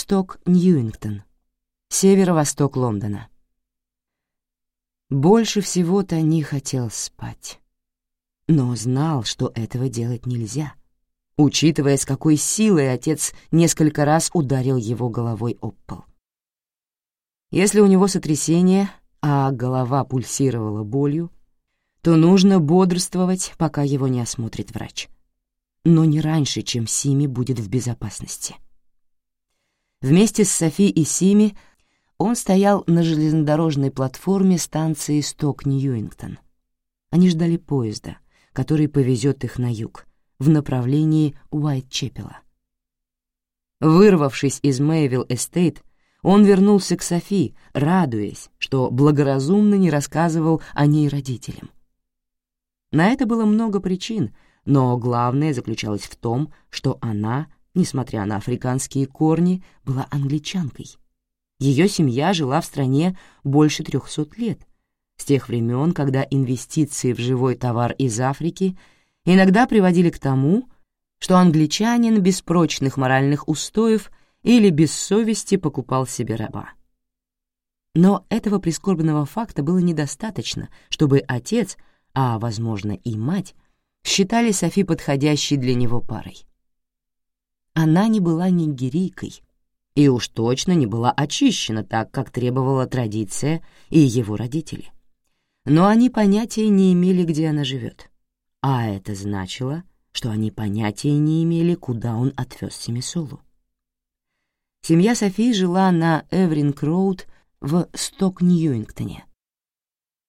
Сток Ньюингтон, северо-восток Лондона. Больше всего Тони хотел спать, но знал, что этого делать нельзя, учитывая, с какой силой отец несколько раз ударил его головой об пол. Если у него сотрясение, а голова пульсировала болью, то нужно бодрствовать, пока его не осмотрит врач. Но не раньше, чем Сими будет в безопасности. Вместе с Софи и Сими он стоял на железнодорожной платформе станции Сток-Ньюингтон. Они ждали поезда, который повезет их на юг, в направлении Уайт-Чепела. Вырвавшись из Мэйвилл-Эстейт, он вернулся к Софи, радуясь, что благоразумно не рассказывал о ней родителям. На это было много причин, но главное заключалось в том, что она, несмотря на африканские корни, была англичанкой — ее семья жила в стране больше трехсот лет, с тех времен, когда инвестиции в живой товар из Африки иногда приводили к тому, что англичанин без прочных моральных устоев или без совести покупал себе раба. Но этого прискорбного факта было недостаточно, чтобы отец, а, возможно, и мать, считали Софи подходящей для него парой. Она не была нигерийкой, и уж точно не была очищена так, как требовала традиция и его родители. Но они понятия не имели, где она живет. А это значило, что они понятия не имели, куда он отвез Семисолу. Семья Софии жила на Эвринг-Роуд в Сток-Ньюингтоне.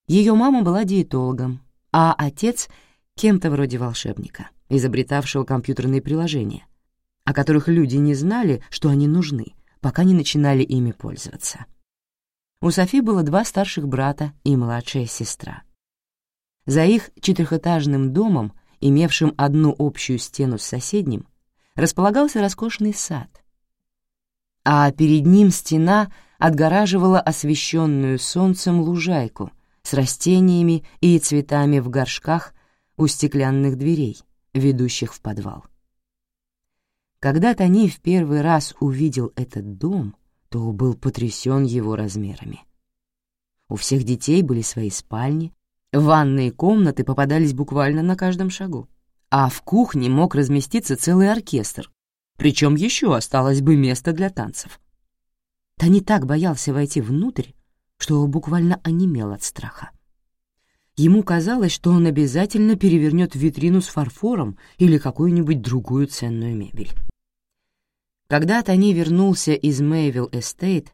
Ее мама была диетологом, а отец — кем-то вроде волшебника, изобретавшего компьютерные приложения, о которых люди не знали, что они нужны, пока не начинали ими пользоваться. У Софи было два старших брата и младшая сестра. За их четырехэтажным домом, имевшим одну общую стену с соседним, располагался роскошный сад, а перед ним стена отгораживала освещенную солнцем лужайку с растениями и цветами в горшках у стеклянных дверей, ведущих в подвал. Когда Тони в первый раз увидел этот дом, то был потрясен его размерами. У всех детей были свои спальни, ванные комнаты попадались буквально на каждом шагу, а в кухне мог разместиться целый оркестр, причем еще осталось бы место для танцев. Тони так боялся войти внутрь, что буквально онемел от страха. Ему казалось, что он обязательно перевернет витрину с фарфором или какую-нибудь другую ценную мебель. Когда Тони вернулся из Мэйвилл Эстейт,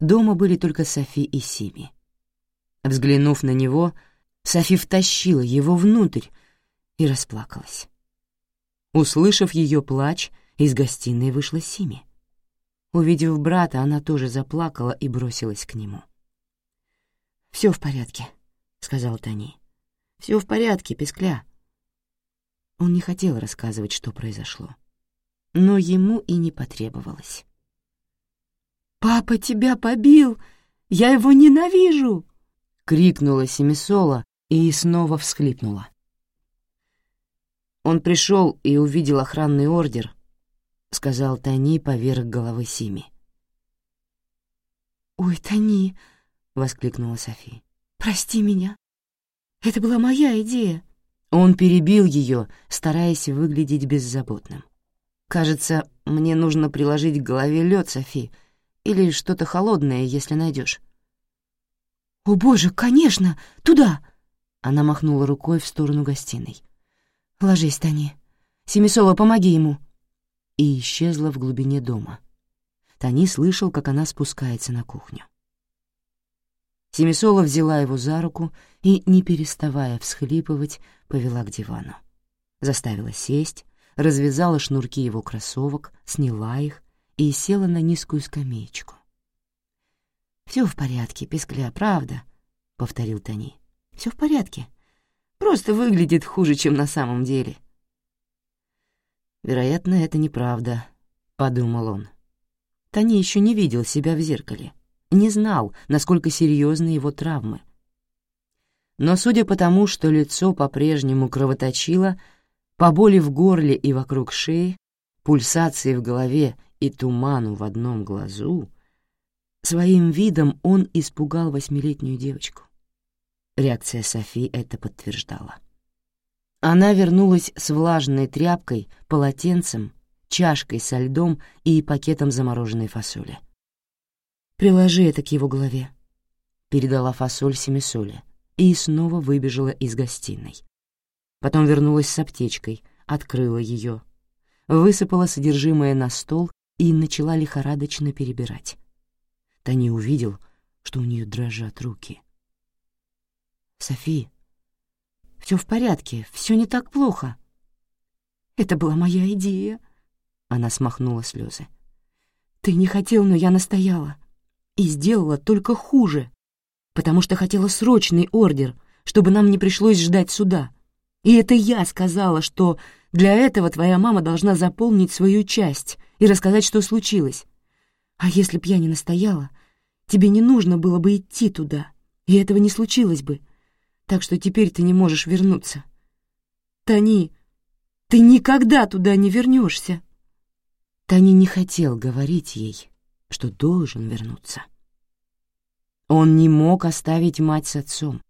дома были только Софи и Сими. Взглянув на него, Софи втащила его внутрь и расплакалась. Услышав ее плач, из гостиной вышла Сими. Увидев брата, она тоже заплакала и бросилась к нему. «Все в порядке», — сказал Тони. «Все в порядке, Пескля». Он не хотел рассказывать, что произошло но ему и не потребовалось. «Папа тебя побил! Я его ненавижу!» — крикнула Семисола и снова всхлипнула. «Он пришел и увидел охранный ордер», — сказал Тони поверх головы Сими. «Ой, Тони!» — воскликнула Софи. «Прости меня. Это была моя идея». Он перебил ее, стараясь выглядеть беззаботным. Кажется, мне нужно приложить к голове лед, Софи, или что-то холодное, если найдешь. «О, боже, конечно! Туда!» Она махнула рукой в сторону гостиной. «Ложись, Тони. Семисова, помоги ему!» И исчезла в глубине дома. Тони слышал, как она спускается на кухню. Семисола взяла его за руку и, не переставая всхлипывать, повела к дивану. Заставила сесть, развязала шнурки его кроссовок, сняла их и села на низкую скамеечку. «Все в порядке, Пескля, правда», — повторил Тони. «Все в порядке. Просто выглядит хуже, чем на самом деле». «Вероятно, это неправда», — подумал он. Тони еще не видел себя в зеркале, не знал, насколько серьезны его травмы. Но судя по тому, что лицо по-прежнему кровоточило, по боли в горле и вокруг шеи, пульсации в голове и туману в одном глазу, своим видом он испугал восьмилетнюю девочку. Реакция Софи это подтверждала. Она вернулась с влажной тряпкой, полотенцем, чашкой со льдом и пакетом замороженной фасоли. «Приложи это к его голове», — передала фасоль семисоли и снова выбежала из гостиной. Потом вернулась с аптечкой, открыла ее, высыпала содержимое на стол и начала лихорадочно перебирать. Тони увидел, что у нее дрожат руки. «Софи, все в порядке, все не так плохо». «Это была моя идея», — она смахнула слезы. «Ты не хотел, но я настояла. И сделала только хуже, потому что хотела срочный ордер, чтобы нам не пришлось ждать суда. И это я сказала, что для этого твоя мама должна заполнить свою часть и рассказать, что случилось. А если б я не настояла, тебе не нужно было бы идти туда, и этого не случилось бы. Так что теперь ты не можешь вернуться. Тони, ты никогда туда не вернешься. Тони не хотел говорить ей, что должен вернуться. Он не мог оставить мать с отцом.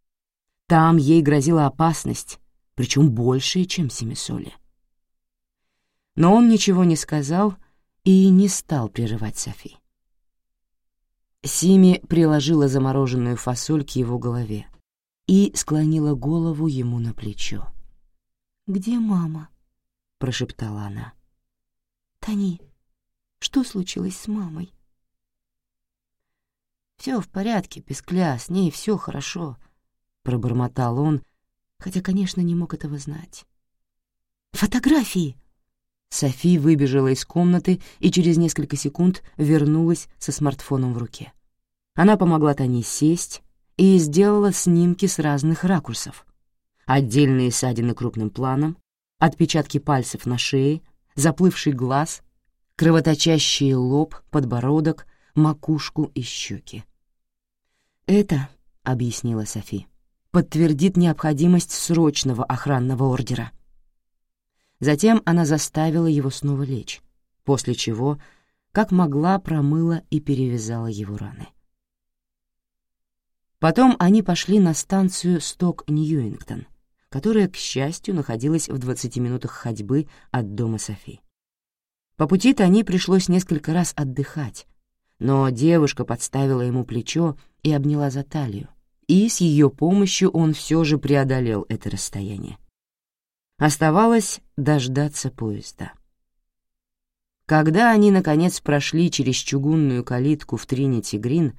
Там ей грозила опасность, причем большая, чем Семисоли. Но он ничего не сказал и не стал прерывать Софи. Сими приложила замороженную фасоль к его голове и склонила голову ему на плечо. «Где мама?» — прошептала она. «Тони, что случилось с мамой?» «Все в порядке, Пескля, с ней все хорошо», — пробормотал он, хотя, конечно, не мог этого знать. «Фотографии!» Софи выбежала из комнаты и через несколько секунд вернулась со смартфоном в руке. Она помогла Тане сесть и сделала снимки с разных ракурсов. Отдельные ссадины крупным планом, отпечатки пальцев на шее, заплывший глаз, кровоточащий лоб, подбородок, макушку и щеки. «Это», — объяснила Софи, — «подтвердит необходимость срочного охранного ордера». Затем она заставила его снова лечь, после чего, как могла, промыла и перевязала его раны. Потом они пошли на станцию Сток-Ньюингтон, которая, к счастью, находилась в 20 минутах ходьбы от дома Софи. По пути-то они пришлось несколько раз отдыхать, но девушка подставила ему плечо и обняла за талию, и с ее помощью он все же преодолел это расстояние. Оставалось дождаться поезда. Когда они, наконец, прошли через чугунную калитку в Тринити-Грин,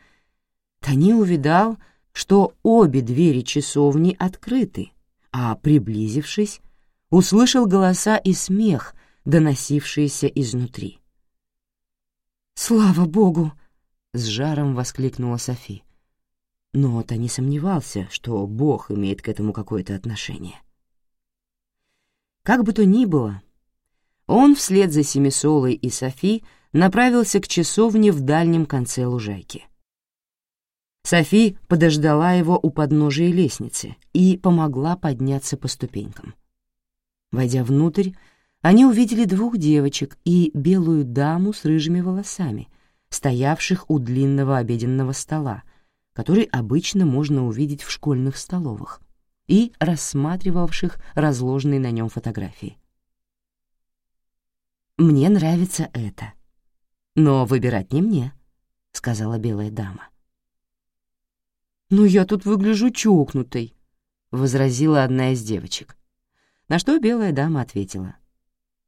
Тони увидал, что обе двери часовни открыты, а, приблизившись, услышал голоса и смех, доносившиеся изнутри. «Слава Богу!» — с жаром воскликнула Софи. Но Тони сомневался, что Бог имеет к этому какое-то отношение. Как бы то ни было, он вслед за Семисолой и Софи направился к часовне в дальнем конце лужайки. Софи подождала его у подножия лестницы и помогла подняться по ступенькам. Войдя внутрь, они увидели двух девочек и белую даму с рыжими волосами, стоявших у длинного обеденного стола, который обычно можно увидеть в школьных столовых и рассматривавших разложенные на нем фотографии. «Мне нравится это. Но выбирать не мне», — сказала белая дама. «Ну, я тут выгляжу чокнутой», — возразила одна из девочек. На что белая дама ответила.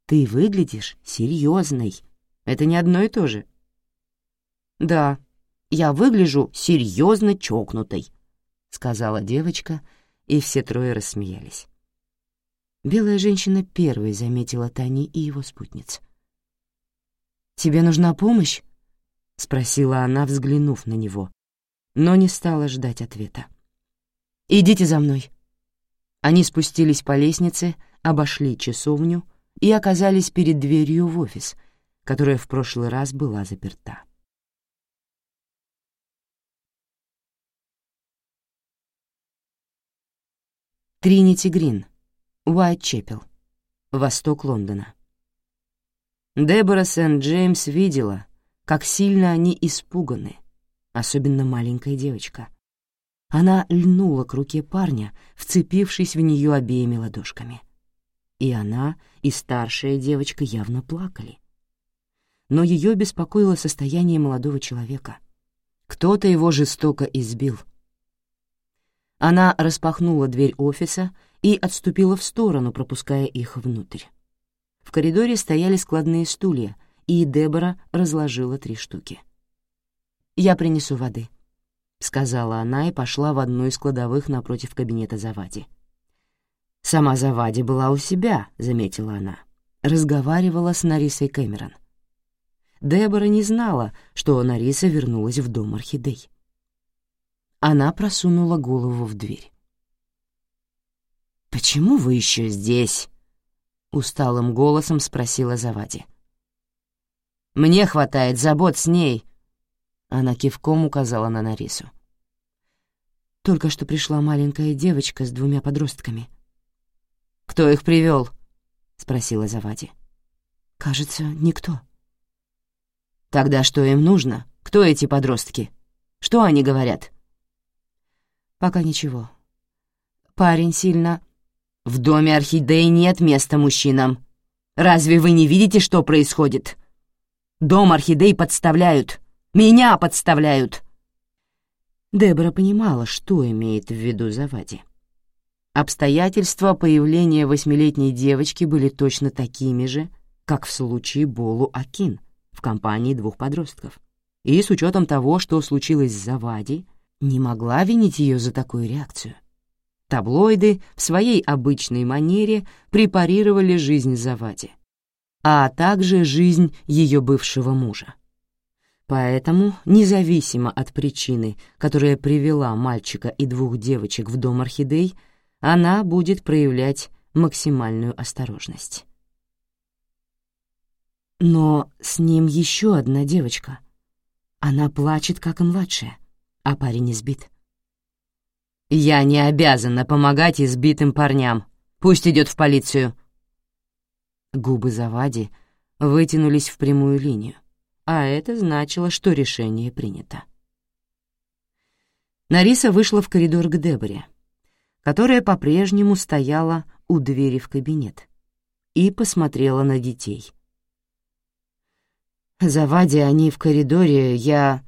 «Ты выглядишь серьезной. Это не одно и то же». «Да, я выгляжу серьезно чокнутой», — сказала девочка, — и все трое рассмеялись. Белая женщина первой заметила Тани и его спутниц. «Тебе нужна помощь?» — спросила она, взглянув на него, но не стала ждать ответа. «Идите за мной». Они спустились по лестнице, обошли часовню и оказались перед дверью в офис, которая в прошлый раз была заперта. Тринити Грин, Уайт-Чепел, восток Лондона. Дебора Сент-Джеймс видела, как сильно они испуганы, особенно маленькая девочка. Она льнула к руке парня, вцепившись в нее обеими ладошками. И она, и старшая девочка явно плакали. Но ее беспокоило состояние молодого человека. Кто-то его жестоко избил. Она распахнула дверь офиса и отступила в сторону, пропуская их внутрь. В коридоре стояли складные стулья, и Дебора разложила три штуки. «Я принесу воды», — сказала она и пошла в одну из кладовых напротив кабинета Завади. «Сама Завади была у себя», — заметила она. Разговаривала с Нарисой Кэмерон. Дебора не знала, что Нариса вернулась в дом орхидей. Она просунула голову в дверь. «Почему вы еще здесь?» — усталым голосом спросила Завади. «Мне хватает забот с ней», — она кивком указала на Нарису. «Только что пришла маленькая девочка с двумя подростками». «Кто их привел? спросила Завади. «Кажется, никто». «Тогда что им нужно? Кто эти подростки? Что они говорят?» «Пока ничего. Парень сильно в доме орхидей нет места мужчинам. Разве вы не видите, что происходит? Дом орхидей подставляют. Меня подставляют. Дебора понимала, что имеет в виду Завади. Обстоятельства появления восьмилетней девочки были точно такими же, как в случае Болу Акин в компании двух подростков. И с учетом того, что случилось с Завади, не могла винить ее за такую реакцию. Таблоиды в своей обычной манере препарировали жизнь Завади, а также жизнь ее бывшего мужа. Поэтому, независимо от причины, которая привела мальчика и двух девочек в дом орхидей, она будет проявлять максимальную осторожность. Но с ним еще одна девочка. Она плачет, как и младшая, а парень избит. «Я не обязана помогать избитым парням. Пусть идет в полицию». Губы Завади вытянулись в прямую линию, а это значило, что решение принято. Нариса вышла в коридор к Деборе, которая по-прежнему стояла у двери в кабинет, и посмотрела на детей. Завади они в коридоре, я...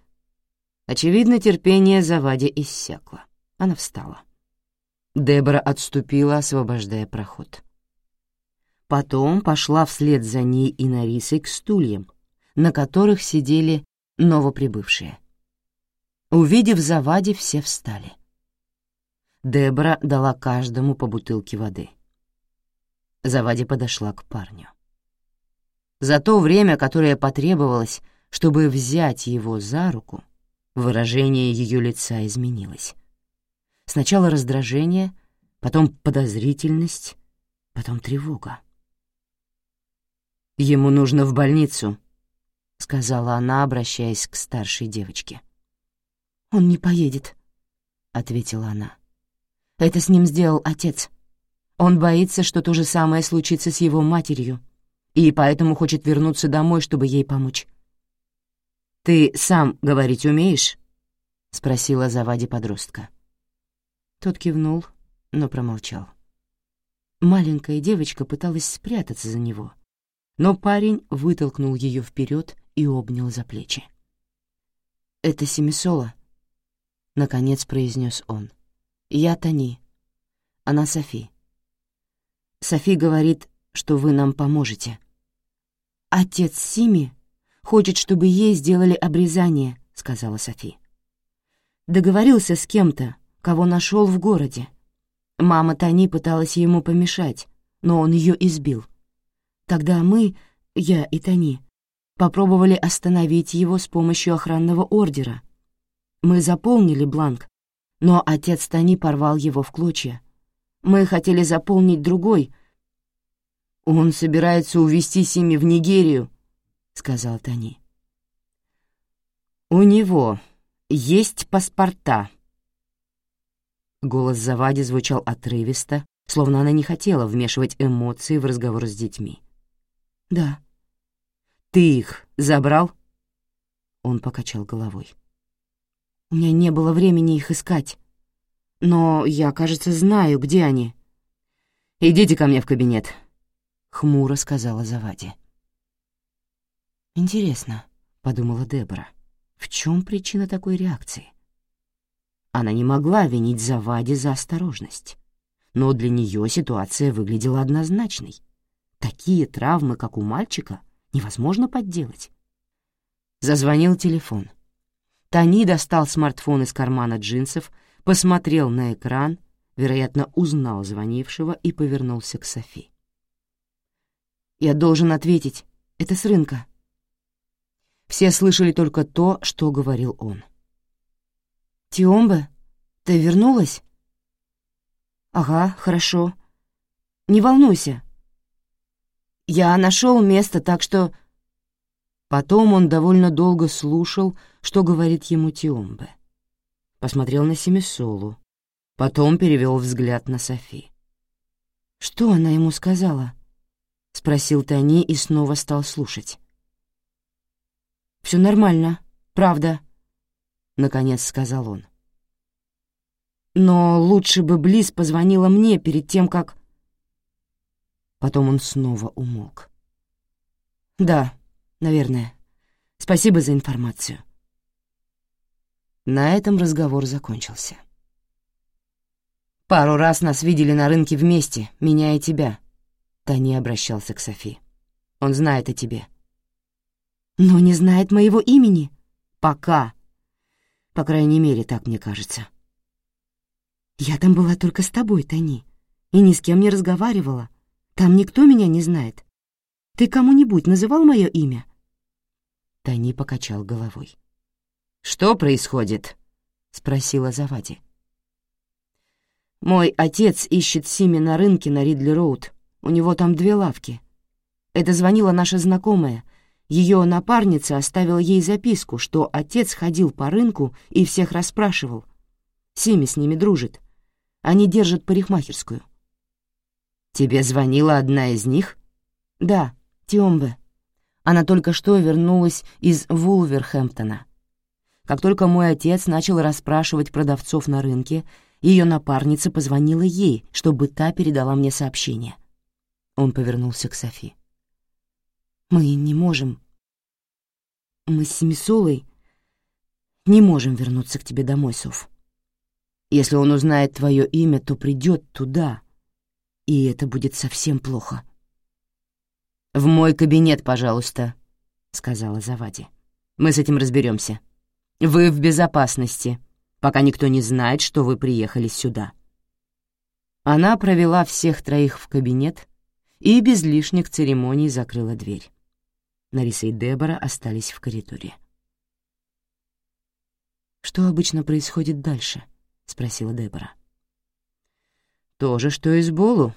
Очевидно, терпение Завади иссякло. Она встала. Дебора отступила, освобождая проход. Потом пошла вслед за ней и Нарисой к стульям, на которых сидели новоприбывшие. Увидев Завади, все встали. Дебора дала каждому по бутылке воды. Завади подошла к парню. За то время, которое потребовалось, чтобы взять его за руку, выражение ее лица изменилось. Сначала раздражение, потом подозрительность, потом тревога. «Ему нужно в больницу», — сказала она, обращаясь к старшей девочке. «Он не поедет», — ответила она. «Это с ним сделал отец. Он боится, что то же самое случится с его матерью, и поэтому хочет вернуться домой, чтобы ей помочь». «Ты сам говорить умеешь?» — спросила Завади подростка. Тот кивнул, но промолчал. Маленькая девочка пыталась спрятаться за него, но парень вытолкнул ее вперед и обнял за плечи. «Это Семисола», — наконец произнес он. «Я Тони. Она Софи. Софи говорит, что вы нам поможете». «Отец Сими хочет, чтобы ей сделали обрезание», — сказала Софи. «Договорился с кем-то, кого нашел в городе. Мама Тони пыталась ему помешать, но он ее избил. Тогда мы, я и Тони, попробовали остановить его с помощью охранного ордера. Мы заполнили бланк, но отец Тони порвал его в клочья. Мы хотели заполнить другой. «Он собирается увезти Сими в Нигерию», — сказал Тони. «У него есть паспорта», Голос Завади звучал отрывисто, словно она не хотела вмешивать эмоции в разговор с детьми. «Да. Ты их забрал?» Он покачал головой. «У меня не было времени их искать. Но я, кажется, знаю, где они». «Идите ко мне в кабинет», — хмуро сказала Завади. «Интересно», — подумала Дебора, — «в чем причина такой реакции?» Она не могла винить Завади за осторожность, но для нее ситуация выглядела однозначной. Такие травмы, как у мальчика, невозможно подделать. Зазвонил телефон. Тони достал смартфон из кармана джинсов, посмотрел на экран, вероятно, узнал звонившего и повернулся к Софи. «Я должен ответить. Это с рынка». Все слышали только то, что говорил он. «Тиомбе, ты вернулась?» «Ага, хорошо. Не волнуйся. Я нашел место, так что...» Потом он довольно долго слушал, что говорит ему Тиомбе. Посмотрел на Семисолу, потом перевел взгляд на Софи. «Что она ему сказала?» — спросил Тони и снова стал слушать. «Все нормально, правда», — наконец сказал он. «Но лучше бы Близ позвонила мне перед тем, как...» Потом он снова умолк. «Да, наверное. Спасибо за информацию». На этом разговор закончился. «Пару раз нас видели на рынке вместе, меня и тебя», — Тони обращался к Софи. «Он знает о тебе». «Но не знает моего имени?» «Пока. По крайней мере, так мне кажется». «Я там была только с тобой, Тони, и ни с кем не разговаривала. Там никто меня не знает. Ты кому-нибудь называл мое имя?» Тони покачал головой. «Что происходит?» — спросила Завади. «Мой отец ищет Сими на рынке на Ридли-Роуд. У него там две лавки. Это звонила наша знакомая. Ее напарница оставила ей записку, что отец ходил по рынку и всех расспрашивал. Сими с ними дружит. Они держат парикмахерскую». «Тебе звонила одна из них?» «Да, Тиомбе. Она только что вернулась из Вулверхэмптона». Как только мой отец начал расспрашивать продавцов на рынке, ее напарница позвонила ей, чтобы та передала мне сообщение. Он повернулся к Софи. «Мы не можем. Мы с Семисолой не можем вернуться к тебе домой, Соф. Если он узнает твое имя, то придет туда, и это будет совсем плохо». «В мой кабинет, пожалуйста», — сказала Завади. «Мы с этим разберемся. Вы в безопасности, пока никто не знает, что вы приехали сюда». Она провела всех троих в кабинет и без лишних церемоний закрыла дверь. Нариса и Дебора остались в коридоре. «Что обычно происходит дальше?» — спросила Дебора. «То же, что и с Болу.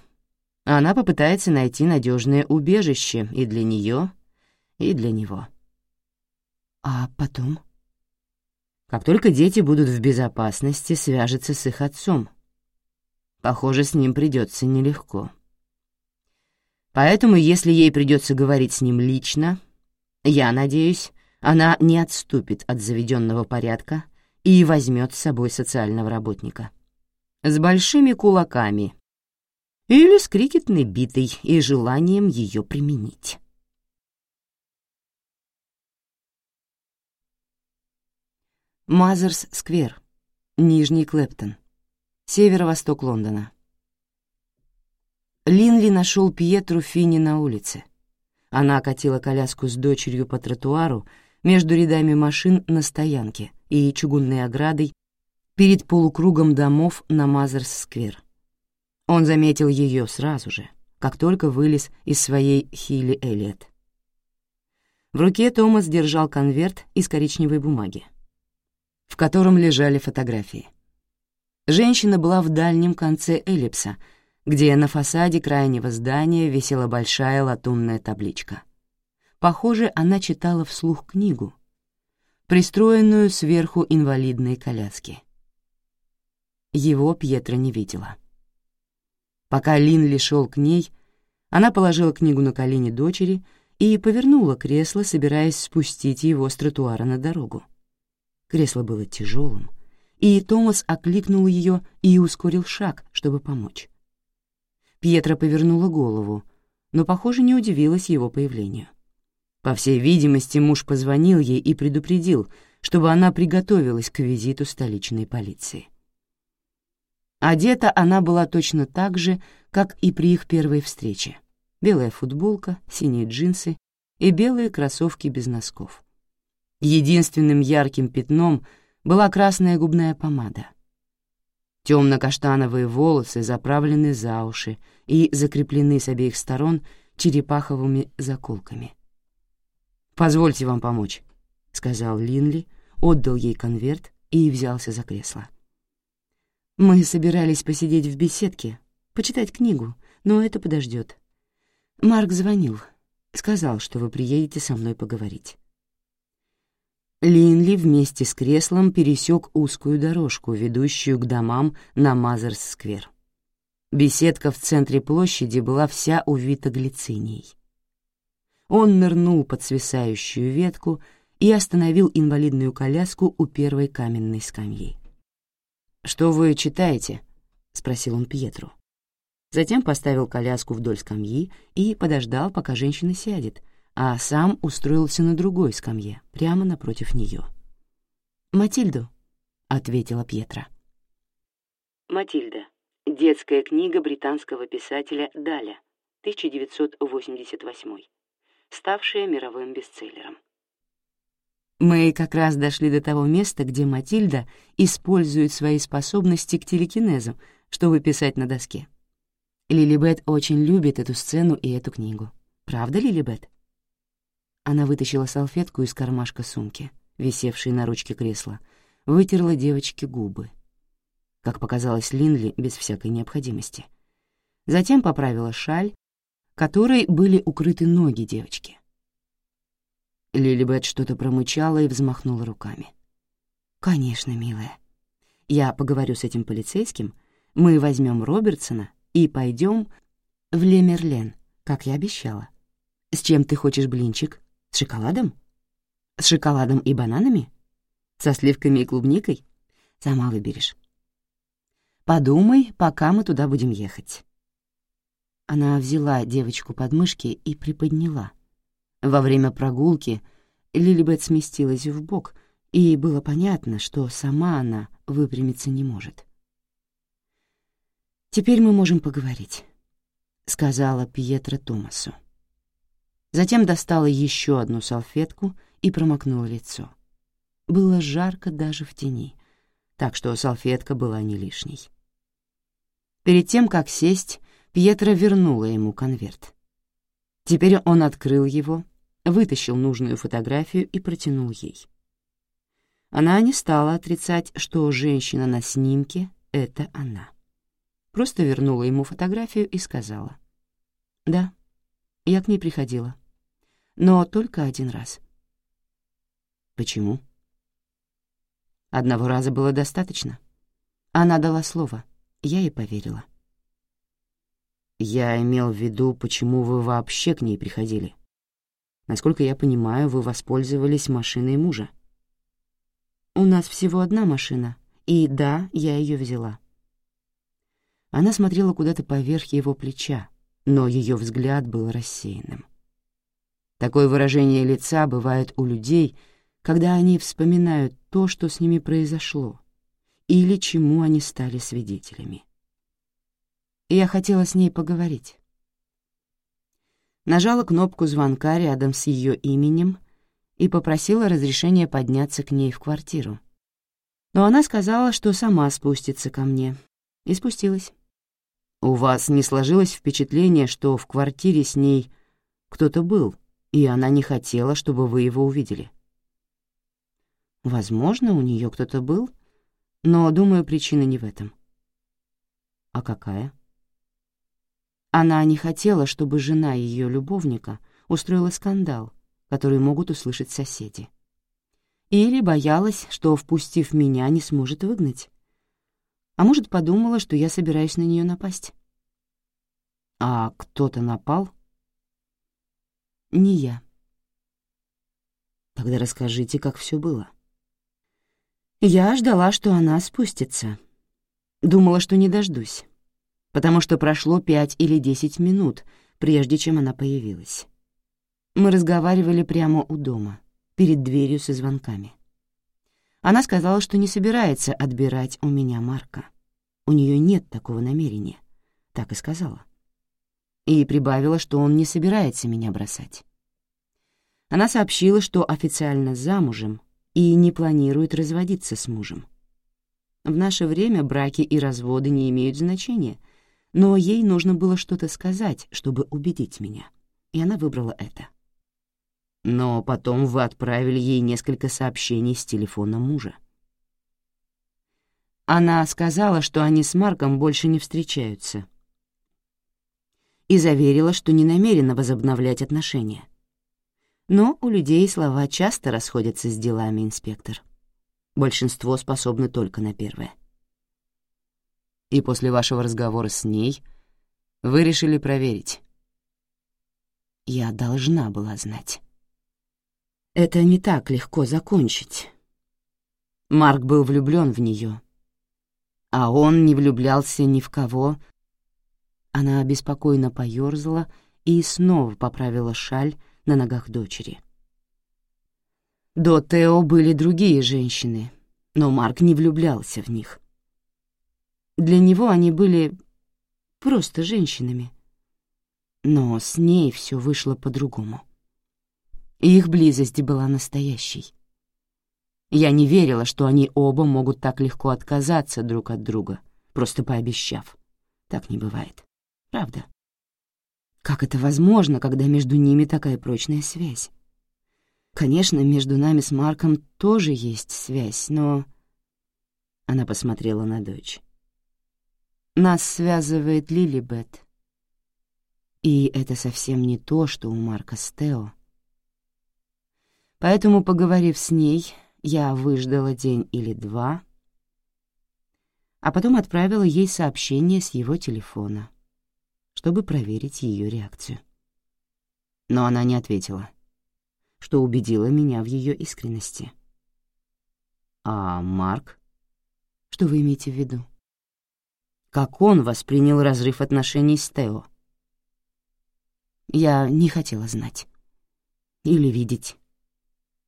Она попытается найти надежное убежище и для нее, и для него». «А потом?» Как только дети будут в безопасности, свяжется с их отцом. Похоже, с ним придется нелегко. Поэтому, если ей придется говорить с ним лично, я надеюсь, она не отступит от заведенного порядка и возьмет с собой социального работника. С большими кулаками или с крикетной битой и желанием ее применить. Мазерс-сквер, Нижний Клэптон, северо-восток Лондона. Линли нашел Пьетру Финни на улице. Она катила коляску с дочерью по тротуару между рядами машин на стоянке и чугунной оградой перед полукругом домов на Мазерс-сквер. Он заметил ее сразу же, как только вылез из своей Хили Эллиот. В руке Томас держал конверт из коричневой бумаги в котором лежали фотографии. Женщина была в дальнем конце эллипса, где на фасаде крайнего здания висела большая латунная табличка. Похоже, она читала вслух книгу, пристроенную сверху инвалидной коляски. Его Пьетро не видела. Пока Линли шел к ней, она положила книгу на колени дочери и повернула кресло, собираясь спустить его с тротуара на дорогу. Кресло было тяжелым, и Томас окликнул ее и ускорил шаг, чтобы помочь. Пьетра повернула голову, но, похоже, не удивилась его появлению. По всей видимости, муж позвонил ей и предупредил, чтобы она приготовилась к визиту столичной полиции. Одета она была точно так же, как и при их первой встрече. Белая футболка, синие джинсы и белые кроссовки без носков. Единственным ярким пятном была красная губная помада. Темно-каштановые волосы заправлены за уши и закреплены с обеих сторон черепаховыми заколками. «Позвольте вам помочь», — сказал Линли, отдал ей конверт и взялся за кресло. «Мы собирались посидеть в беседке, почитать книгу, но это подождет. Марк звонил, сказал, что вы приедете со мной поговорить». Линли вместе с креслом пересек узкую дорожку, ведущую к домам на Мазерс-сквер. Беседка в центре площади была вся увита глицинией. Он нырнул под свисающую ветку и остановил инвалидную коляску у первой каменной скамьи. «Что вы читаете?» — спросил он Пьетру. Затем поставил коляску вдоль скамьи и подождал, пока женщина сядет, а сам устроился на другой скамье, прямо напротив нее. «Матильду», — ответила Пьетра. «Матильда. Детская книга британского писателя Даля, 1988, ставшая мировым бестселлером». Мы как раз дошли до того места, где Матильда использует свои способности к телекинезу, чтобы писать на доске. Лилибет очень любит эту сцену и эту книгу. Правда, Лилибет? Она вытащила салфетку из кармашка сумки, висевшей на ручке кресла, вытерла девочке губы. Как показалось Линли, без всякой необходимости. Затем поправила шаль, которой были укрыты ноги девочки. Лилибет что-то промычала и взмахнула руками. «Конечно, милая. Я поговорю с этим полицейским, мы возьмем Робертсона и пойдем в Лемерлен, как я обещала. С чем ты хочешь блинчик? С шоколадом? С шоколадом и бананами? Со сливками и клубникой? Сама выберешь. Подумай, пока мы туда будем ехать. Она взяла девочку под мышки и приподняла. Во время прогулки Лилибет сместилась в бок, и было понятно, что сама она выпрямиться не может. «Теперь мы можем поговорить», — сказала Пьетро Томасу. Затем достала еще одну салфетку и промокнула лицо. Было жарко даже в тени, так что салфетка была не лишней. Перед тем, как сесть, Пьетро вернула ему конверт. Теперь он открыл его, вытащил нужную фотографию и протянул ей. Она не стала отрицать, что женщина на снимке — это она просто вернула ему фотографию и сказала. «Да, я к ней приходила. Но только один раз». «Почему?» Одного раза было достаточно. Она дала слово, я ей поверила. «Я имел в виду, почему вы вообще к ней приходили. Насколько я понимаю, вы воспользовались машиной мужа». «У нас всего одна машина, и да, я ее взяла». Она смотрела куда-то поверх его плеча, но ее взгляд был рассеянным. Такое выражение лица бывает у людей, когда они вспоминают то, что с ними произошло, или чему они стали свидетелями. Я хотела с ней поговорить. Нажала кнопку звонка рядом с ее именем и попросила разрешения подняться к ней в квартиру. Но она сказала, что сама спустится ко мне, и спустилась. У вас не сложилось впечатление, что в квартире с ней кто-то был, и она не хотела, чтобы вы его увидели? Возможно, у нее кто-то был, но, думаю, причина не в этом. А какая? Она не хотела, чтобы жена ее любовника устроила скандал, который могут услышать соседи. Или боялась, что, впустив меня, не сможет выгнать. А может, подумала, что я собираюсь на нее напасть. А кто-то напал? не я. Тогда расскажите, как все было. Я ждала, что она спустится. Думала, что не дождусь, потому что прошло пять или десять минут, прежде чем она появилась. Мы разговаривали прямо у дома, перед дверью со звонками. Она сказала, что не собирается отбирать у меня Марка. У нее нет такого намерения. Так и сказала. И прибавила, что он не собирается меня бросать. Она сообщила, что официально замужем и не планирует разводиться с мужем. В наше время браки и разводы не имеют значения, но ей нужно было что-то сказать, чтобы убедить меня, и она выбрала это. Но потом вы отправили ей несколько сообщений с телефона мужа. Она сказала, что они с Марком больше не встречаются, и заверила, что не намерена возобновлять отношения. Но у людей слова часто расходятся с делами, инспектор. Большинство способны только на первое. И после вашего разговора с ней вы решили проверить. Я должна была знать. Это не так легко закончить. Марк был влюблен в нее, а он не влюблялся ни в кого. Она беспокойно поёрзала и снова поправила шаль на ногах дочери. До Тео были другие женщины, но Марк не влюблялся в них. Для него они были просто женщинами. Но с ней все вышло по-другому их близость была настоящей. Я не верила, что они оба могут так легко отказаться друг от друга, просто пообещав. Так не бывает. Правда? Как это возможно, когда между ними такая прочная связь? Конечно, между нами с Марком тоже есть связь, но... Она посмотрела на дочь. Нас связывает Лилибет. И это совсем не то, что у Марка с Тео. Поэтому, поговорив с ней, я выждала день или два, а потом отправила ей сообщение с его телефона, чтобы проверить ее реакцию. Но она не ответила, что убедило меня в ее искренности. «А Марк? Что вы имеете в виду? Как он воспринял разрыв отношений с Тео?» Я не хотела знать. Или видеть.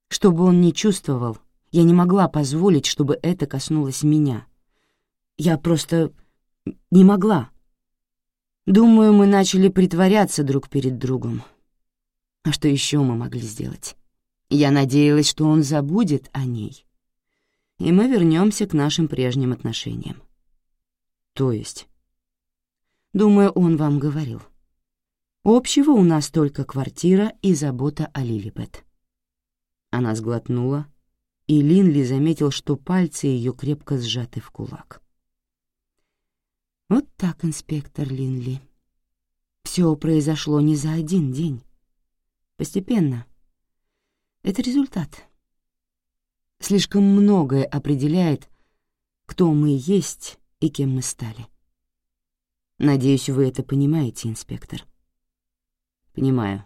Что бы он ни чувствовал, я не могла позволить, чтобы это коснулось меня. Я просто не могла. Думаю, мы начали притворяться друг перед другом. А что еще мы могли сделать? Я надеялась, что он забудет о ней, и мы вернемся к нашим прежним отношениям. То есть? Думаю, он вам говорил. Общего у нас только квартира и забота о Лилибет. Она сглотнула, и Линли заметил, что пальцы ее крепко сжаты в кулак. Вот так, инспектор Линли. Все произошло не за один день. Постепенно. Это результат. Слишком многое определяет, кто мы есть и кем мы стали. Надеюсь, вы это понимаете, инспектор. Понимаю.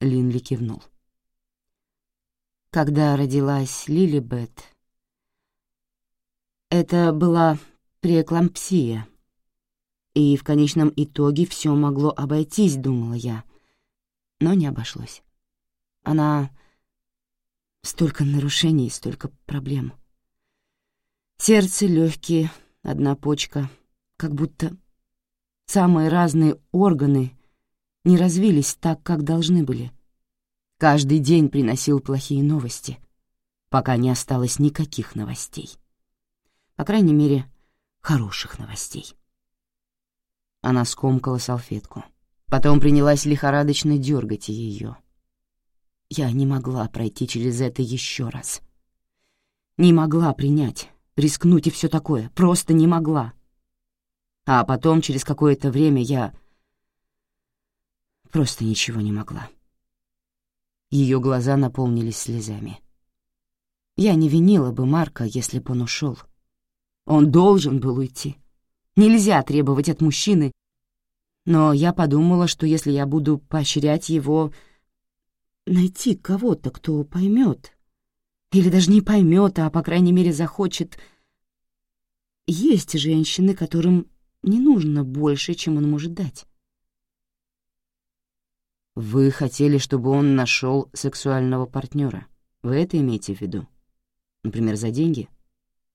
Линли кивнул. Когда родилась Лилибет, это была преэклампсия, и в конечном итоге все могло обойтись, думала я, но не обошлось. Она... Столько нарушений, столько проблем. Сердце, легкие, одна почка, как будто самые разные органы не развились так, как должны были — Каждый день приносил плохие новости, пока не осталось никаких новостей. По крайней мере, хороших новостей. Она скомкала салфетку. Потом принялась лихорадочно дергать ее. Я не могла пройти через это еще раз. Не могла принять, рискнуть и все такое. Просто не могла. А потом, через какое-то время, я просто ничего не могла. Ее глаза наполнились слезами. Я не винила бы Марка, если бы он ушел. Он должен был уйти. Нельзя требовать от мужчины. Но я подумала, что если я буду поощрять его, найти кого-то, кто поймет. Или даже не поймет, а, по крайней мере, захочет. Есть женщины, которым не нужно больше, чем он может дать. Вы хотели, чтобы он нашел сексуального партнера. Вы это имеете в виду? Например, за деньги?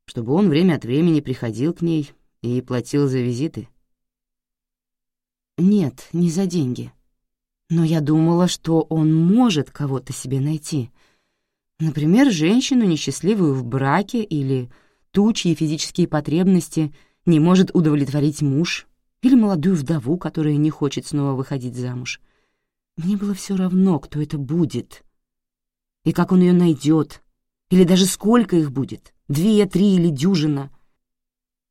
Чтобы он время от времени приходил к ней и платил за визиты? Нет, не за деньги. Но я думала, что он может кого-то себе найти. Например, женщину, несчастливую в браке, или ту, чьи физические потребности не может удовлетворить муж, или молодую вдову, которая не хочет снова выходить замуж. Мне было все равно, кто это будет, и как он ее найдет, или даже сколько их будет, две, три или дюжина.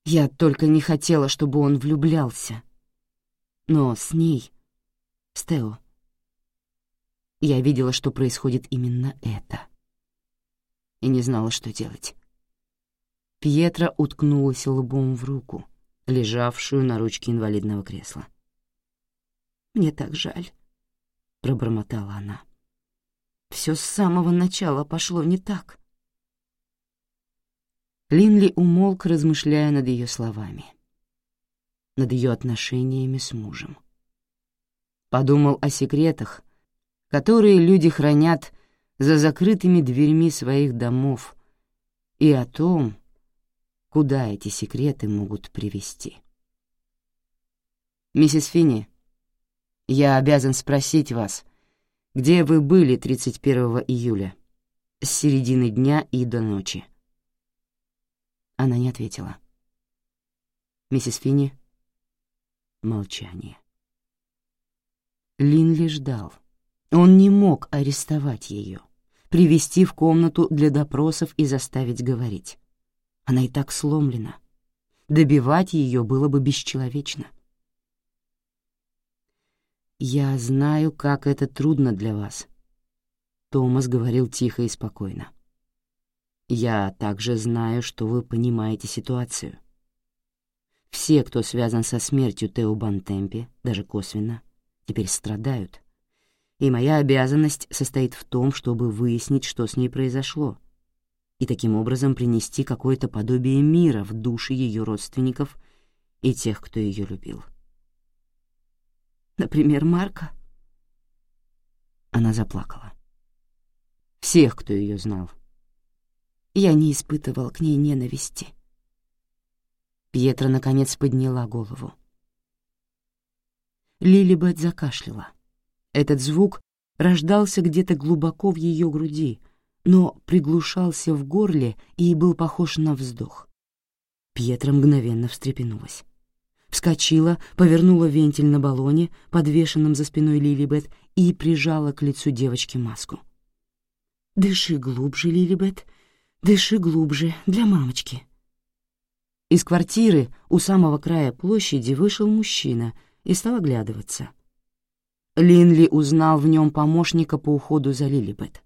Я только не хотела, чтобы он влюблялся. Но с ней, с Тео, я видела, что происходит именно это. И не знала, что делать. Пьетра уткнулась лбом в руку, лежавшую на ручке инвалидного кресла. «Мне так жаль», — пробормотала она. «Все с самого начала пошло не так». Линли умолк, размышляя над ее словами, над ее отношениями с мужем. Подумал о секретах, которые люди хранят за закрытыми дверьми своих домов, и о том, куда эти секреты могут привести. «Миссис Финни, я обязан спросить вас, где вы были 31 июля, с середины дня и до ночи?» Она не ответила. «Миссис Финни?» Молчание. Линли ждал. Он не мог арестовать ее, привести в комнату для допросов и заставить говорить. Она и так сломлена. Добивать ее было бы бесчеловечно. «Я знаю, как это трудно для вас», — Томас говорил тихо и спокойно. «Я также знаю, что вы понимаете ситуацию. Все, кто связан со смертью Тео Бантемпи, даже косвенно, теперь страдают и моя обязанность состоит в том, чтобы выяснить, что с ней произошло, и таким образом принести какое-то подобие мира в души ее родственников и тех, кто ее любил. Например, Марка. Она заплакала. Всех, кто ее знал. Я не испытывал к ней ненависти. Пьетра, наконец, подняла голову. Лилибет закашляла. Этот звук рождался где-то глубоко в ее груди, но приглушался в горле и был похож на вздох. Пьетра мгновенно встрепенулась. Вскочила, повернула вентиль на баллоне, подвешенном за спиной Лилибет, и прижала к лицу девочки маску. «Дыши глубже, Лилибет, дыши глубже, для мамочки». Из квартиры у самого края площади вышел мужчина и стал оглядываться — Линли узнал в нем помощника по уходу за Лилибет.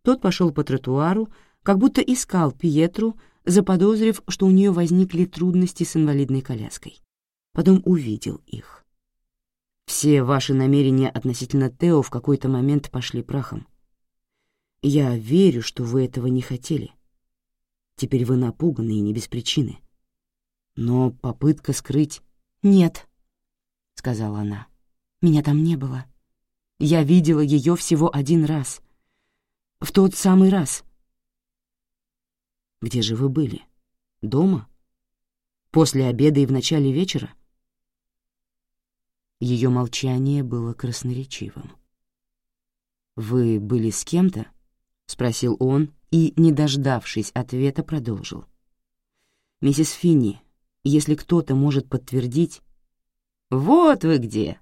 Тот пошел по тротуару, как будто искал Пьетру, заподозрив, что у нее возникли трудности с инвалидной коляской. Потом увидел их. Все ваши намерения относительно Тео в какой-то момент пошли прахом. Я верю, что вы этого не хотели. Теперь вы напуганы и не без причины. Но попытка скрыть... «Нет», — сказала она. Меня там не было. Я видела ее всего один раз. В тот самый раз. Где же вы были? Дома? После обеда и в начале вечера? Ее молчание было красноречивым. «Вы были с кем-то?» — спросил он и, не дождавшись ответа, продолжил. «Миссис Финни, если кто-то может подтвердить...» «Вот вы где!»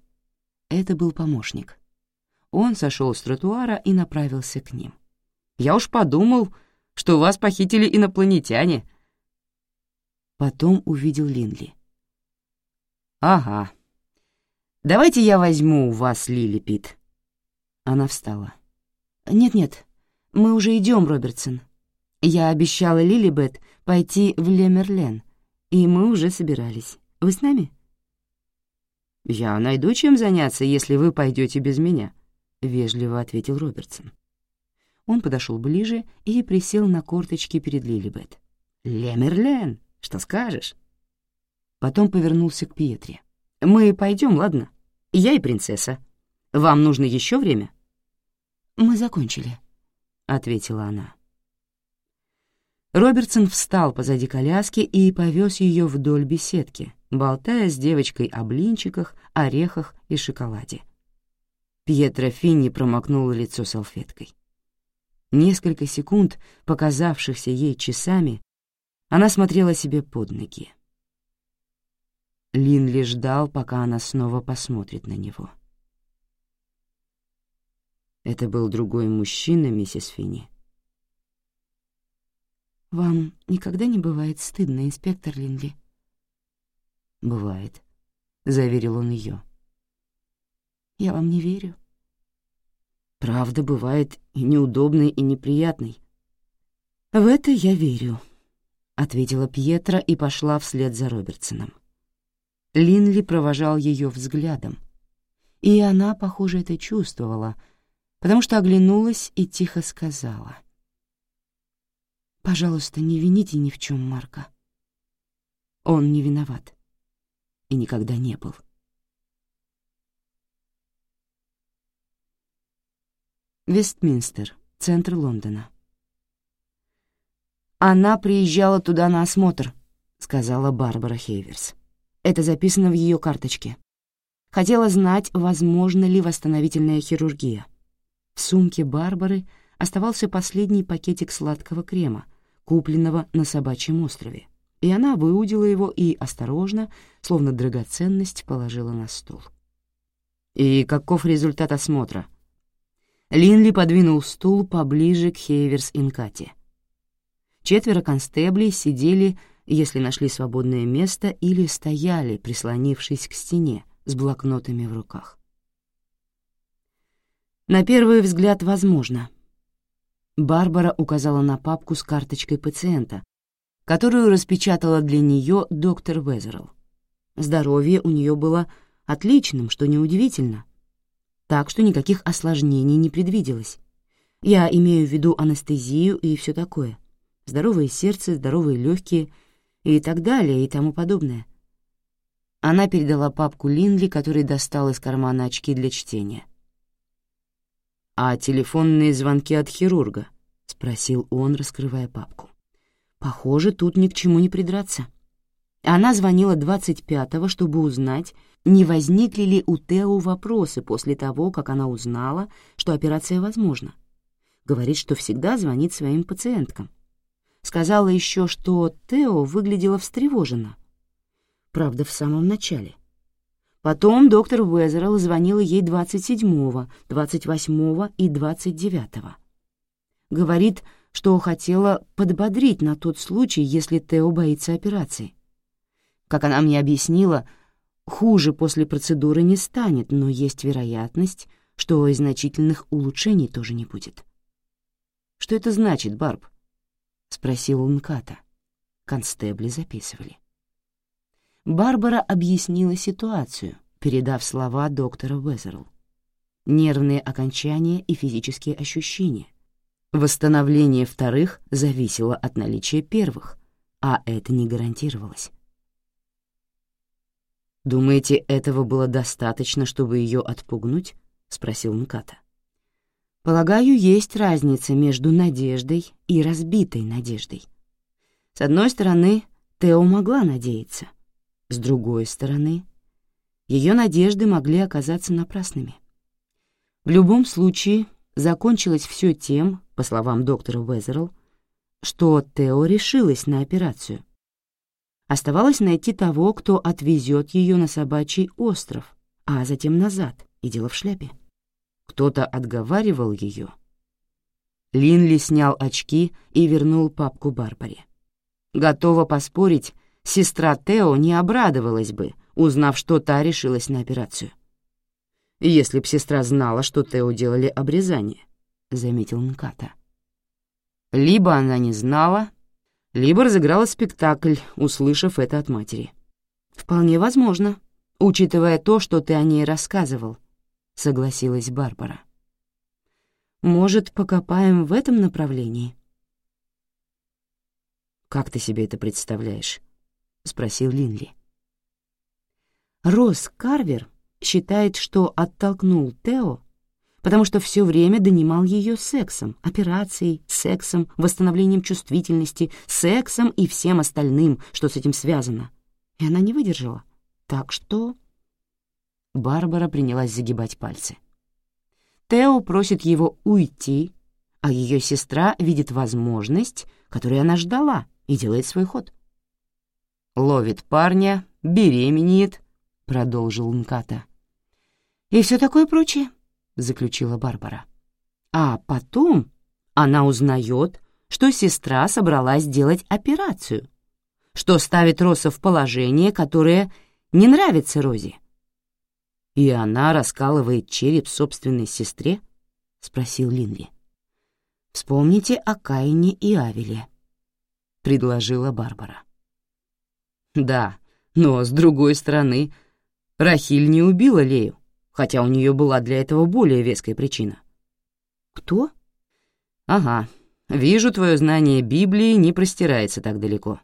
Это был помощник. Он сошел с тротуара и направился к ним. «Я уж подумал, что вас похитили инопланетяне». Потом увидел Линли. «Ага. Давайте я возьму у вас Лили Пит». Она встала. «Нет-нет, мы уже идем, Робертсон. Я обещала Лилибет пойти в Лемерлен, и мы уже собирались. Вы с нами?» «Я найду чем заняться, если вы пойдете без меня», — вежливо ответил Робертсон. Он подошел ближе и присел на корточки перед Лилибет. «Лемерлен, что скажешь?» Потом повернулся к Пьетре. «Мы пойдем, ладно? Я и принцесса. Вам нужно еще время?» «Мы закончили», — ответила она. Робертсон встал позади коляски и повез ее вдоль беседки, болтая с девочкой о блинчиках, орехах и шоколаде. Пьетро Финни промокнула лицо салфеткой. Несколько секунд, показавшихся ей часами, она смотрела себе под ноги. Линли ждал, пока она снова посмотрит на него. Это был другой мужчина, миссис Финни. «Вам никогда не бывает стыдно, инспектор Линли?» «Бывает», — заверил он ее. «Я вам не верю». «Правда бывает и неудобной, и неприятной». «В это я верю», — ответила Пьетра и пошла вслед за Робертсоном. Линли провожал ее взглядом, и она, похоже, это чувствовала, потому что оглянулась и тихо сказала. «Пожалуйста, не вините ни в чем Марка. Он не виноват и никогда не был». Вестминстер, центр Лондона. «Она приезжала туда на осмотр», — сказала Барбара Хейверс. «Это записано в ее карточке. Хотела знать, возможно ли восстановительная хирургия. В сумке Барбары оставался последний пакетик сладкого крема, купленного на собачьем острове, и она выудила его и осторожно, словно драгоценность, положила на стол. «И каков результат осмотра?» Линли подвинул стул поближе к Хейверс Инкате. Четверо констеблей сидели, если нашли свободное место, или стояли, прислонившись к стене, с блокнотами в руках. На первый взгляд, возможно. Барбара указала на папку с карточкой пациента, которую распечатала для нее доктор Везерл. Здоровье у нее было отличным, что неудивительно, так что никаких осложнений не предвиделось. Я имею в виду анестезию и все такое. Здоровое сердце, здоровые легкие и так далее и тому подобное. Она передала папку Линли, который достал из кармана очки для чтения. «А телефонные звонки от хирурга?» — спросил он, раскрывая папку. «Похоже, тут ни к чему не придраться». Она звонила 25-го, чтобы узнать, не возникли ли у Тео вопросы после того, как она узнала, что операция возможна. Говорит, что всегда звонит своим пациенткам. Сказала еще, что Тео выглядела встревоженно. Правда, в самом начале. Потом доктор Уэзерл звонила ей 27-го, 28-го и 29-го. Говорит, что хотела подбодрить на тот случай, если Тео боится операции. Как она мне объяснила, хуже после процедуры не станет, но есть вероятность, что и значительных улучшений тоже не будет. «Что это значит, Барб?» — спросил Нката. Констебли записывали. Барбара объяснила ситуацию, передав слова доктора Уэзерл. Нервные окончания и физические ощущения. Восстановление вторых зависело от наличия первых, а это не гарантировалось. «Думаете, этого было достаточно, чтобы ее отпугнуть?» — спросил Мката. «Полагаю, есть разница между надеждой и разбитой надеждой. С одной стороны, Тео могла надеяться. С другой стороны, ее надежды могли оказаться напрасными. В любом случае, закончилось все тем, по словам доктора Уэзерл, что Тео решилась на операцию, Оставалось найти того, кто отвезет ее на собачий остров, а затем назад, и дело в шляпе. Кто-то отговаривал ее. Линли снял очки и вернул папку Барбаре. Готова поспорить, сестра Тео не обрадовалась бы, узнав, что та решилась на операцию. «Если б сестра знала, что Тео делали обрезание», — заметил Нката. Либо она не знала, либо разыграла спектакль, услышав это от матери. «Вполне возможно, учитывая то, что ты о ней рассказывал», — согласилась Барбара. Может, покопаем в этом направлении?» «Как ты себе это представляешь?» — спросил Линли. Росс Карвер считает, что оттолкнул Тео, потому что все время донимал ее сексом, операцией, сексом, восстановлением чувствительности, сексом и всем остальным, что с этим связано. И она не выдержала. Так что... Барбара принялась загибать пальцы. Тео просит его уйти, а ее сестра видит возможность, которую она ждала, и делает свой ход. Ловит парня, беременеет, продолжил Нката. «И все такое прочее», — заключила Барбара. А потом она узнает, что сестра собралась делать операцию, что ставит Роса в положение, которое не нравится Розе. «И она раскалывает череп собственной сестре?» — спросил Линли. «Вспомните о Каине и Авеле», — предложила Барбара. «Да, но, с другой стороны, Рахиль не убила Лею, хотя у нее была для этого более веская причина. Кто? Ага, вижу, твое знание Библии не простирается так далеко.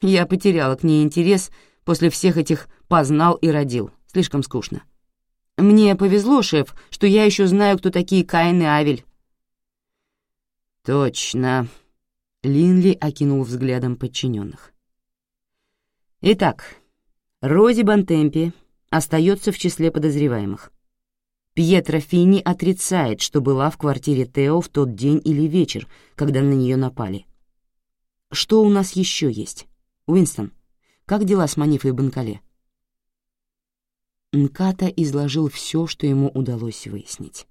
Я потеряла к ней интерес после всех этих «познал и родил», слишком скучно. Мне повезло, шеф, что я еще знаю, кто такие Каин и Авель. Точно. Линли окинул взглядом подчиненных. Итак, Рози Бантемпи остается в числе подозреваемых. Пьетро Фини отрицает, что была в квартире Тео в тот день или вечер, когда на нее напали. Что у нас еще есть? Уинстон, как дела с Манифой Банкале? Нката изложил все, что ему удалось выяснить.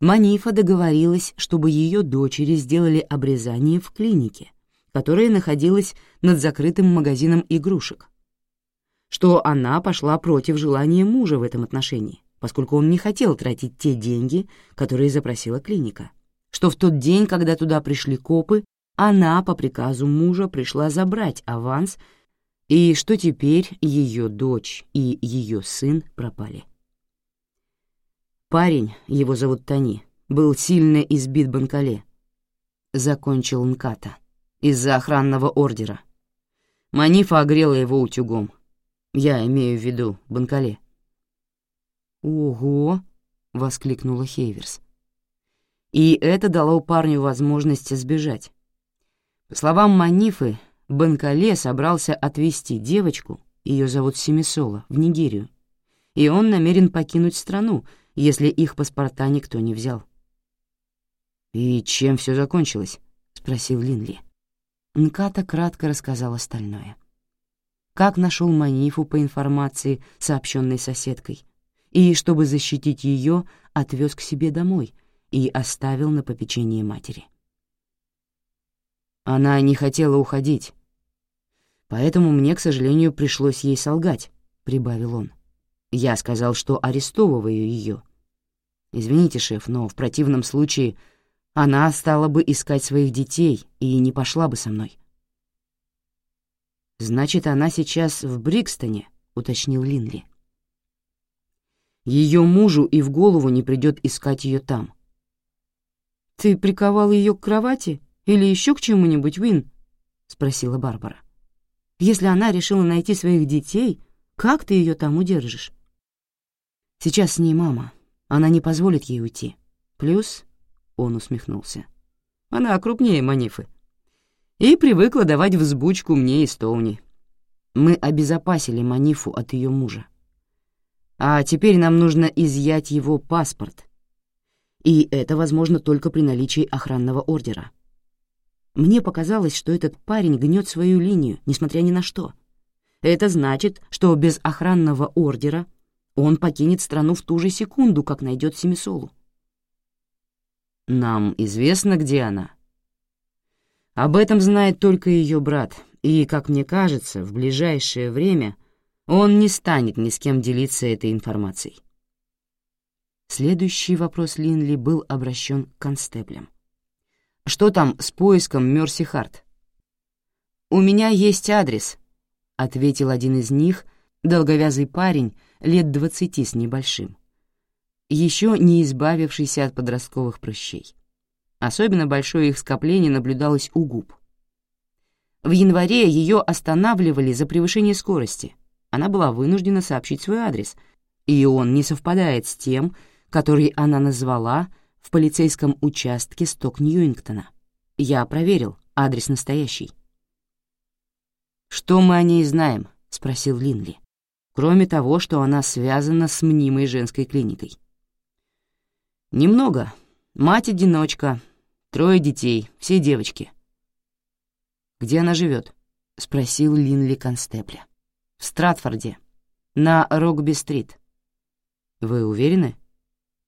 Манифа договорилась, чтобы ее дочери сделали обрезание в клинике, которая находилась над закрытым магазином игрушек, что она пошла против желания мужа в этом отношении, поскольку он не хотел тратить те деньги, которые запросила клиника, что в тот день, когда туда пришли копы, она по приказу мужа пришла забрать аванс и что теперь ее дочь и ее сын пропали. Парень, его зовут Тони, был сильно избит Банкале. Закончил Нката из-за охранного ордера. Манифа огрела его утюгом — я имею в виду Банкале. «Ого!» — воскликнула Хейверс. И это дало парню возможность сбежать. По словам Манифы, Банкале собрался отвезти девочку, ее зовут Семисола, в Нигерию, и он намерен покинуть страну, если их паспорта никто не взял. «И чем все закончилось?» — спросил Линли. Нката кратко рассказал остальное как нашел Манифу по информации, сообщенной соседкой, и, чтобы защитить ее, отвез к себе домой и оставил на попечение матери. Она не хотела уходить, поэтому мне, к сожалению, пришлось ей солгать, — прибавил он. Я сказал, что арестовываю ее. Извините, шеф, но в противном случае она стала бы искать своих детей и не пошла бы со мной. «Значит, она сейчас в Брикстоне», — уточнил Линли. Ее мужу и в голову не придет искать ее там. «Ты приковал ее к кровати или еще к чему-нибудь, Вин?» — спросила Барбара. «Если она решила найти своих детей, как ты ее там удержишь?» «Сейчас с ней мама. Она не позволит ей уйти. Плюс...» — он усмехнулся. «Она крупнее Манифы и привыкла давать взбучку мне и Стоуни. Мы обезопасили Манифу от ее мужа. А теперь нам нужно изъять его паспорт. И это возможно только при наличии охранного ордера. Мне показалось, что этот парень гнет свою линию, несмотря ни на что. Это значит, что без охранного ордера он покинет страну в ту же секунду, как найдет Семисолу. Нам известно, где она, об этом знает только ее брат, и, как мне кажется, в ближайшее время он не станет ни с кем делиться этой информацией. Следующий вопрос Линли был обращен к констеблям. «Что там с поиском Мерси Харт?» «У меня есть адрес», — ответил один из них, долговязый парень, лет двадцати с небольшим. Еще не избавившийся от подростковых прыщей. Особенно большое их скопление наблюдалось у губ. В январе ее останавливали за превышение скорости. Она была вынуждена сообщить свой адрес, и он не совпадает с тем, который она назвала в полицейском участке Сток-Ньюингтона. Я проверил, адрес настоящий. «Что мы о ней знаем?» — спросил Линли. «Кроме того, что она связана с мнимой женской клиникой». «Немного. Мать-одиночка, трое детей, все девочки». «Где она живет?» — спросил Линли констебля. «В Стратфорде, на Рогби-стрит». «Вы уверены?»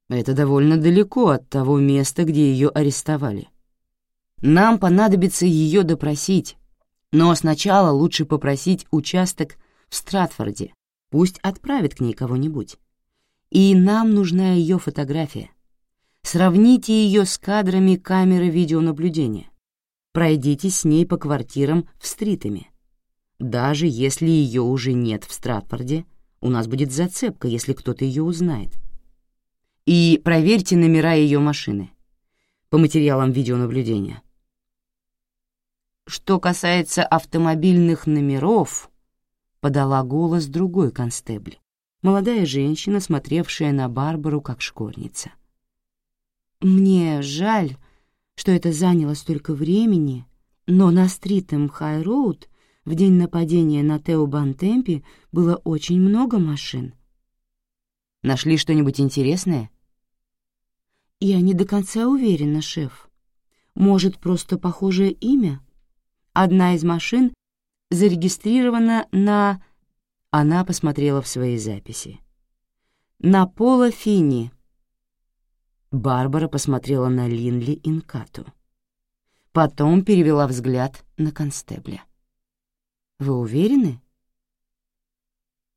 «Это довольно далеко от того места, где ее арестовали. Нам понадобится ее допросить, но сначала лучше попросить участок в Стратфорде, пусть отправит к ней кого-нибудь. И нам нужна ее фотография. Сравните ее с кадрами камеры видеонаблюдения. Пройдитесь с ней по квартирам в стритами. Даже если ее уже нет в Стратфорде, у нас будет зацепка, если кто-то ее узнает. И проверьте номера ее машины по материалам видеонаблюдения. Что касается автомобильных номеров, подала голос другой констебль, молодая женщина, смотревшая на Барбару как школьница. Мне жаль, что это заняло столько времени, но на Стритем Хай-Роуд в день нападения на Тео Бантемпи было очень много машин. Нашли что-нибудь интересное? Я не до конца уверена, шеф. Может, просто похожее имя? Одна из машин зарегистрирована на... Она посмотрела в свои записи. На Пола Фини. Барбара посмотрела на Линли Инкату. Потом перевела взгляд на констебля. «Вы уверены?»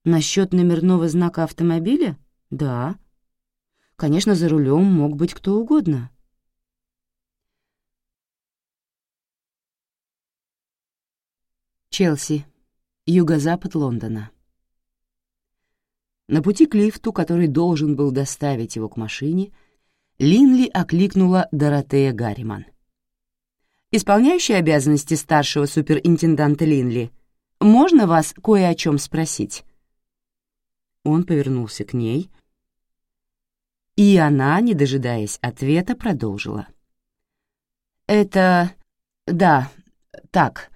«Насчет номерного знака автомобиля? Да. Конечно, за рулем мог быть кто угодно». Челси, юго-запад Лондона. На пути к лифту, который должен был доставить его к машине, Линли окликнула Доротея Гарриман. «Исполняющая обязанности старшего суперинтенданта Линли, можно вас кое о чем спросить?» Он повернулся к ней, и она, не дожидаясь ответа, продолжила. «Это... да, так...»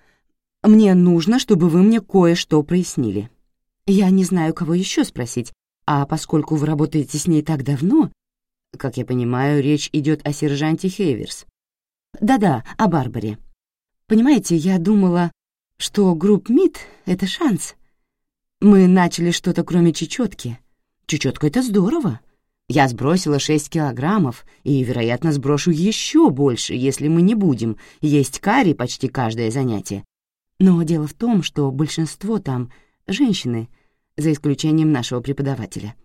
Мне нужно, чтобы вы мне кое-что прояснили. Я не знаю, кого еще спросить, а поскольку вы работаете с ней так давно, как я понимаю, речь идет о сержанте Хейверс. Да-да, о Барбаре. Понимаете, я думала, что групп МИД — это шанс. Мы начали что-то кроме чечетки. Чечетка — это здорово. Я сбросила 6 килограммов и, вероятно, сброшу еще больше, если мы не будем есть карри почти каждое занятие. Но дело в том, что большинство там — женщины, за исключением нашего преподавателя.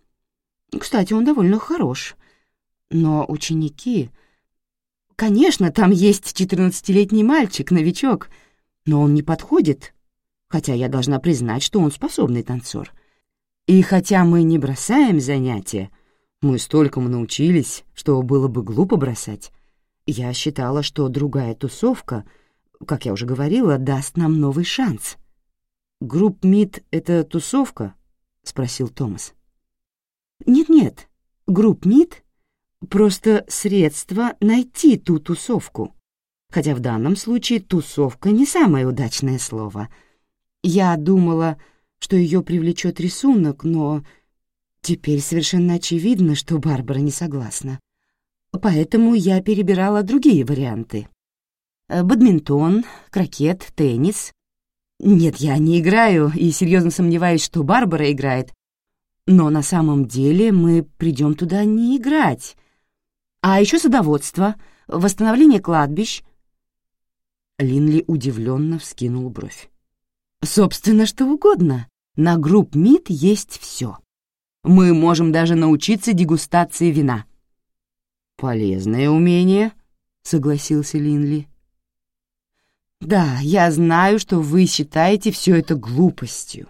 Кстати, он довольно хорош. Но ученики... Конечно, там есть четырнадцатилетний мальчик, новичок, но он не подходит, хотя я должна признать, что он способный танцор. И хотя мы не бросаем занятия, мы столькому научились, что было бы глупо бросать. Я считала, что другая тусовка — как я уже говорила, даст нам новый шанс. «Групп МИД — это тусовка?» — спросил Томас. «Нет-нет, групп МИД — просто средство найти ту тусовку. Хотя в данном случае тусовка не самое удачное слово. Я думала, что ее привлечет рисунок, но теперь совершенно очевидно, что Барбара не согласна. Поэтому я перебирала другие варианты. Э, бадминтон, крокет, теннис. Нет, я не играю и серьезно сомневаюсь, что Барбара играет. Но на самом деле мы придем туда не играть. А еще садоводство, восстановление кладбищ. Линли удивленно вскинул бровь. Собственно, что угодно. На групп МИД есть все. Мы можем даже научиться дегустации вина. Полезное умение, согласился Линли. Да, я знаю, что вы считаете все это глупостью.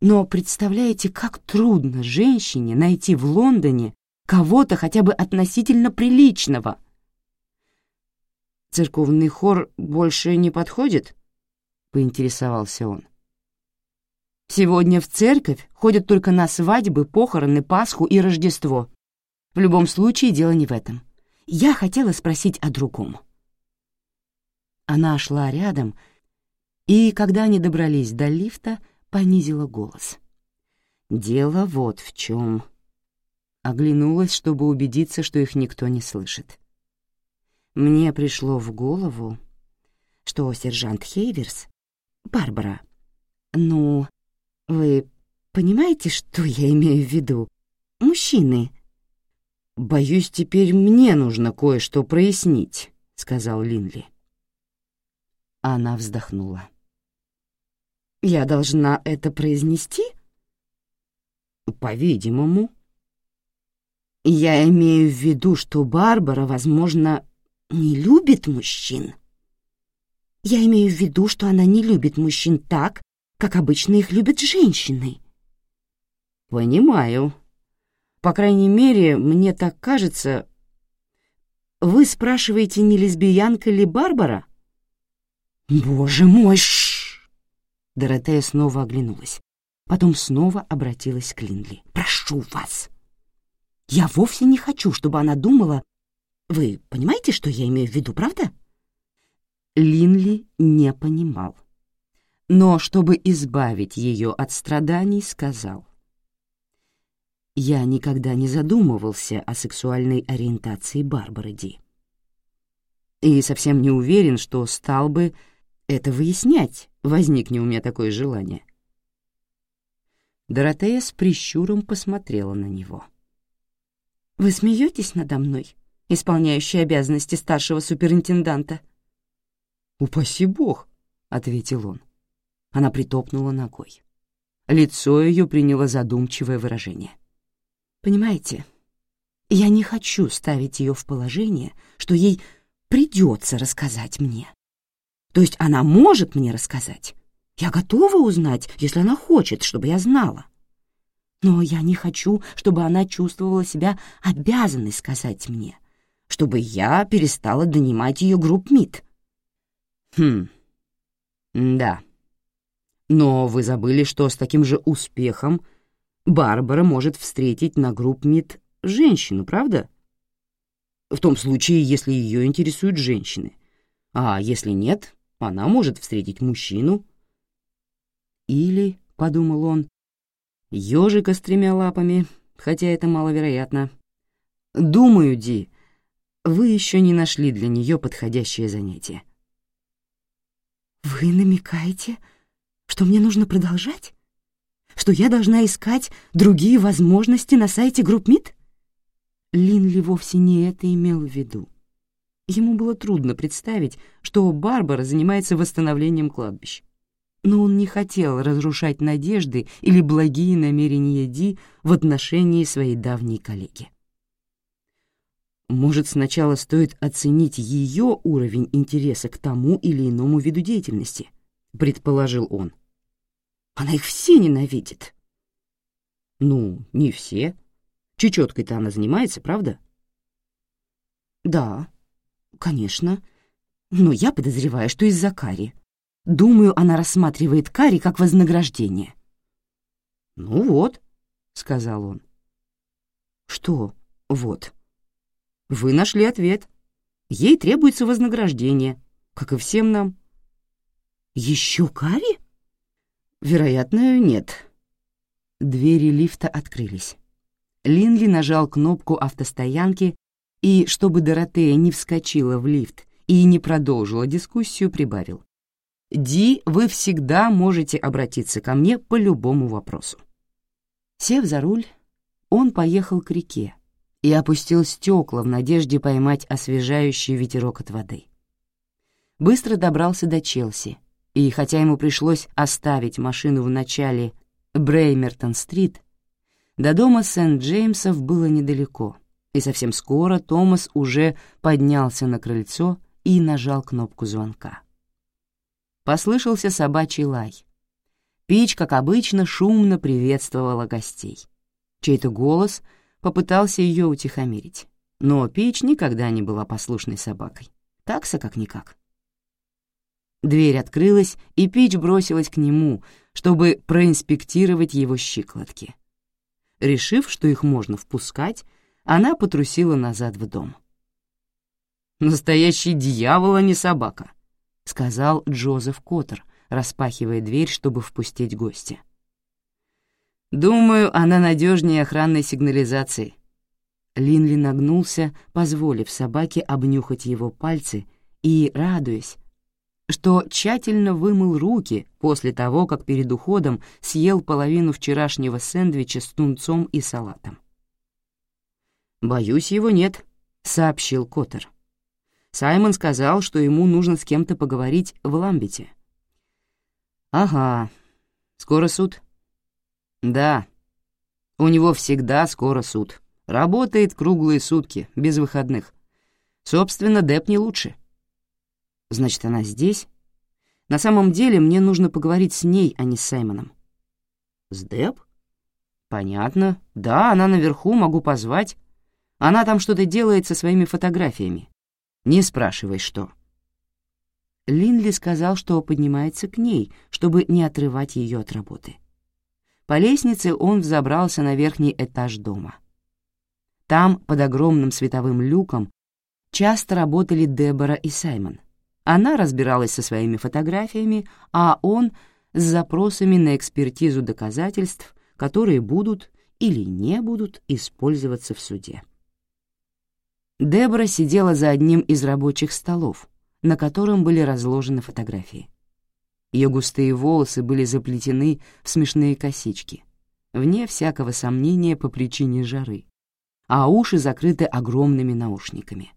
Но представляете, как трудно женщине найти в Лондоне кого-то хотя бы относительно приличного. «Церковный хор больше не подходит?» — поинтересовался он. «Сегодня в церковь ходят только на свадьбы, похороны, Пасху и Рождество. В любом случае дело не в этом. Я хотела спросить о другом». Она шла рядом, и, когда они добрались до лифта, понизила голос. «Дело вот в чем. Оглянулась, чтобы убедиться, что их никто не слышит. Мне пришло в голову, что сержант Хейверс, Барбара, ну, вы понимаете, что я имею в виду? Мужчины. «Боюсь, теперь мне нужно кое-что прояснить», — сказал Линли. Она вздохнула. «Я должна это произнести?» «По-видимому». «Я имею в виду, что Барбара, возможно, не любит мужчин. Я имею в виду, что она не любит мужчин так, как обычно их любят женщины». «Понимаю. По крайней мере, мне так кажется. Вы спрашиваете, не лесбиянка ли Барбара?» «Боже мой!» ш Доротея снова оглянулась. Потом снова обратилась к Линли. «Прошу вас! Я вовсе не хочу, чтобы она думала... Вы понимаете, что я имею в виду, правда?» Линли не понимал. Но, чтобы избавить ее от страданий, сказал. «Я никогда не задумывался о сексуальной ориентации Барбары Ди. И совсем не уверен, что стал бы это выяснять, возникне у меня такое желание. Доротея с прищуром посмотрела на него. «Вы смеетесь надо мной, исполняющей обязанности старшего суперинтенданта?» «Упаси бог», — ответил он. Она притопнула ногой. Лицо ее приняло задумчивое выражение. «Понимаете, я не хочу ставить ее в положение, что ей придется рассказать мне. То есть она может мне рассказать. Я готова узнать, если она хочет, чтобы я знала. Но я не хочу, чтобы она чувствовала себя обязанной сказать мне, чтобы я перестала донимать ее групп-мит. Хм, да. Но вы забыли, что с таким же успехом Барбара может встретить на групп-мит женщину, правда? В том случае, если ее интересуют женщины. А если нет, она может встретить мужчину. Или, — подумал он, — ежика с тремя лапами, хотя это маловероятно. Думаю, Ди, вы еще не нашли для нее подходящее занятие. «Вы намекаете, что мне нужно продолжать? Что я должна искать другие возможности на сайте GroupMeet?» Линли вовсе не это имел в виду. Ему было трудно представить, что Барбара занимается восстановлением кладбищ. Но он не хотел разрушать надежды или благие намерения Ди в отношении своей давней коллеги. Может, сначала стоит оценить ее уровень интереса к тому или иному виду деятельности, предположил он. Она их все ненавидит. Ну, не все. Чечеткой-то она занимается, правда? Да, «Конечно. Но я подозреваю, что из-за Кари. Думаю, она рассматривает Кари как вознаграждение». «Ну вот», — сказал он. «Что «вот»?» «Вы нашли ответ. Ей требуется вознаграждение, как и всем нам». «Еще Кари?» «Вероятно, нет». Двери лифта открылись. Линли нажал кнопку автостоянки и, чтобы Доротея не вскочила в лифт и не продолжила дискуссию, прибавил. «Ди, вы всегда можете обратиться ко мне по любому вопросу». Сев за руль, он поехал к реке и опустил стекла в надежде поймать освежающий ветерок от воды. Быстро добрался до Челси, и хотя ему пришлось оставить машину в начале Бреймертон-стрит, до дома Сент-Джеймсов было недалеко — и совсем скоро Томас уже поднялся на крыльцо и нажал кнопку звонка. Послышался собачий лай. Пич, как обычно, шумно приветствовала гостей. Чей-то голос попытался ее утихомирить, но Пич никогда не была послушной собакой. Такса как-никак. Дверь открылась, и Пич бросилась к нему, чтобы проинспектировать его щиколотки. Решив, что их можно впускать, она потрусила назад в дом. «Настоящий дьявол, а не собака», — сказал Джозеф Коттер, распахивая дверь, чтобы впустить гостя. «Думаю, она надежнее охранной сигнализации». Линли нагнулся, позволив собаке обнюхать его пальцы и радуясь, что тщательно вымыл руки после того, как перед уходом съел половину вчерашнего сэндвича с тунцом и салатом. «Боюсь, его нет», — сообщил Коттер. Саймон сказал, что ему нужно с кем-то поговорить в Ламбете. «Ага. Скоро суд?» «Да. У него всегда скоро суд. Работает круглые сутки, без выходных. Собственно, Деп не лучше». «Значит, она здесь?» «На самом деле мне нужно поговорить с ней, а не с Саймоном». «С Деп?» «Понятно. Да, она наверху, могу позвать. Она там что-то делает со своими фотографиями. Не спрашивай, что». Линли сказал, что поднимается к ней, чтобы не отрывать ее от работы. По лестнице он взобрался на верхний этаж дома. Там, под огромным световым люком, часто работали Дебора и Саймон. Она разбиралась со своими фотографиями, а он — с запросами на экспертизу доказательств, которые будут или не будут использоваться в суде. Дебора сидела за одним из рабочих столов, на котором были разложены фотографии. Ее густые волосы были заплетены в смешные косички, вне всякого сомнения по причине жары, а уши закрыты огромными наушниками.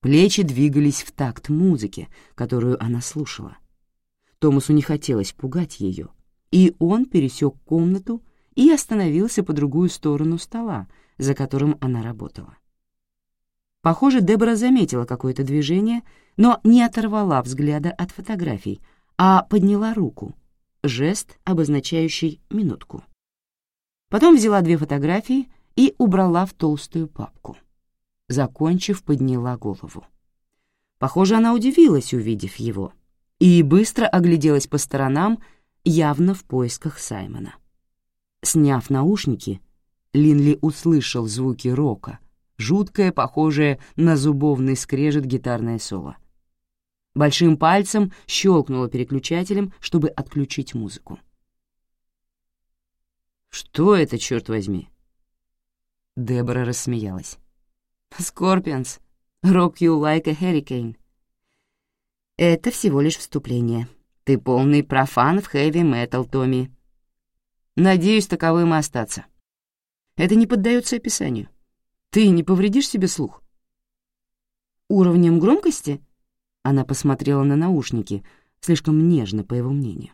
Плечи двигались в такт музыке, которую она слушала. Томасу не хотелось пугать ее, и он пересек комнату и остановился по другую сторону стола, за которым она работала. Похоже, Дебора заметила какое-то движение, но не оторвала взгляда от фотографий, а подняла руку, жест, обозначающий минутку. Потом взяла две фотографии и убрала в толстую папку. Закончив, подняла голову. Похоже, она удивилась, увидев его, и быстро огляделась по сторонам, явно в поисках Саймона. Сняв наушники, Линли услышал звуки рока, жуткое, похожее на зубовный скрежет гитарное соло. Большим пальцем щелкнула переключателем, чтобы отключить музыку. «Что это, черт возьми?» Дебора рассмеялась. «Скорпионс, rock you like a hurricane». «Это всего лишь вступление. Ты полный профан в хэви-метал, Томми». «Надеюсь, таковым и остаться. Это не поддается описанию. Ты не повредишь себе слух?» «Уровнем громкости?» Она посмотрела на наушники, слишком нежно, по его мнению.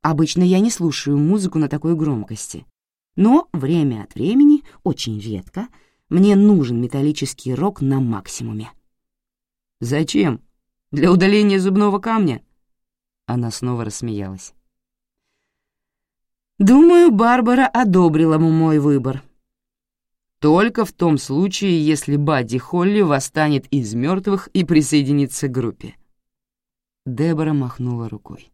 «Обычно я не слушаю музыку на такой громкости, но время от времени, очень редко, мне нужен металлический рок на максимуме». «Зачем? Для удаления зубного камня?» Она снова рассмеялась. «Думаю, Барбара одобрила мой выбор», только в том случае, если Бадди Холли восстанет из мертвых и присоединится к группе. Дебора махнула рукой.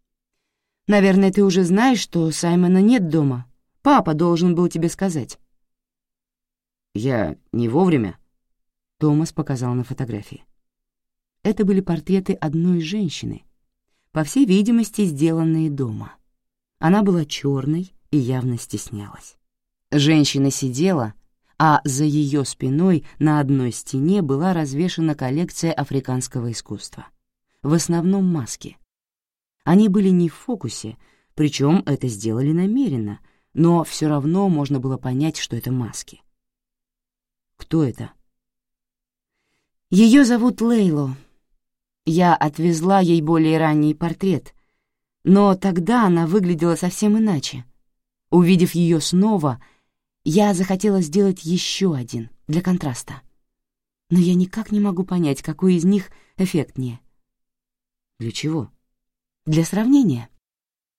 «Наверное, ты уже знаешь, что Саймона нет дома. Папа должен был тебе сказать». «Я не вовремя?» Томас показал на фотографии. Это были портреты одной женщины, по всей видимости, сделанные дома. Она была черной и явно стеснялась. Женщина сидела, а за ее спиной на одной стене была развешана коллекция африканского искусства. В основном маски. Они были не в фокусе, причем это сделали намеренно, но все равно можно было понять, что это маски. Кто это? Ее зовут Лейло. Я отвезла ей более ранний портрет, но тогда она выглядела совсем иначе. Увидев ее снова, я захотела сделать еще один, для контраста. Но я никак не могу понять, какой из них эффектнее. Для чего? Для сравнения.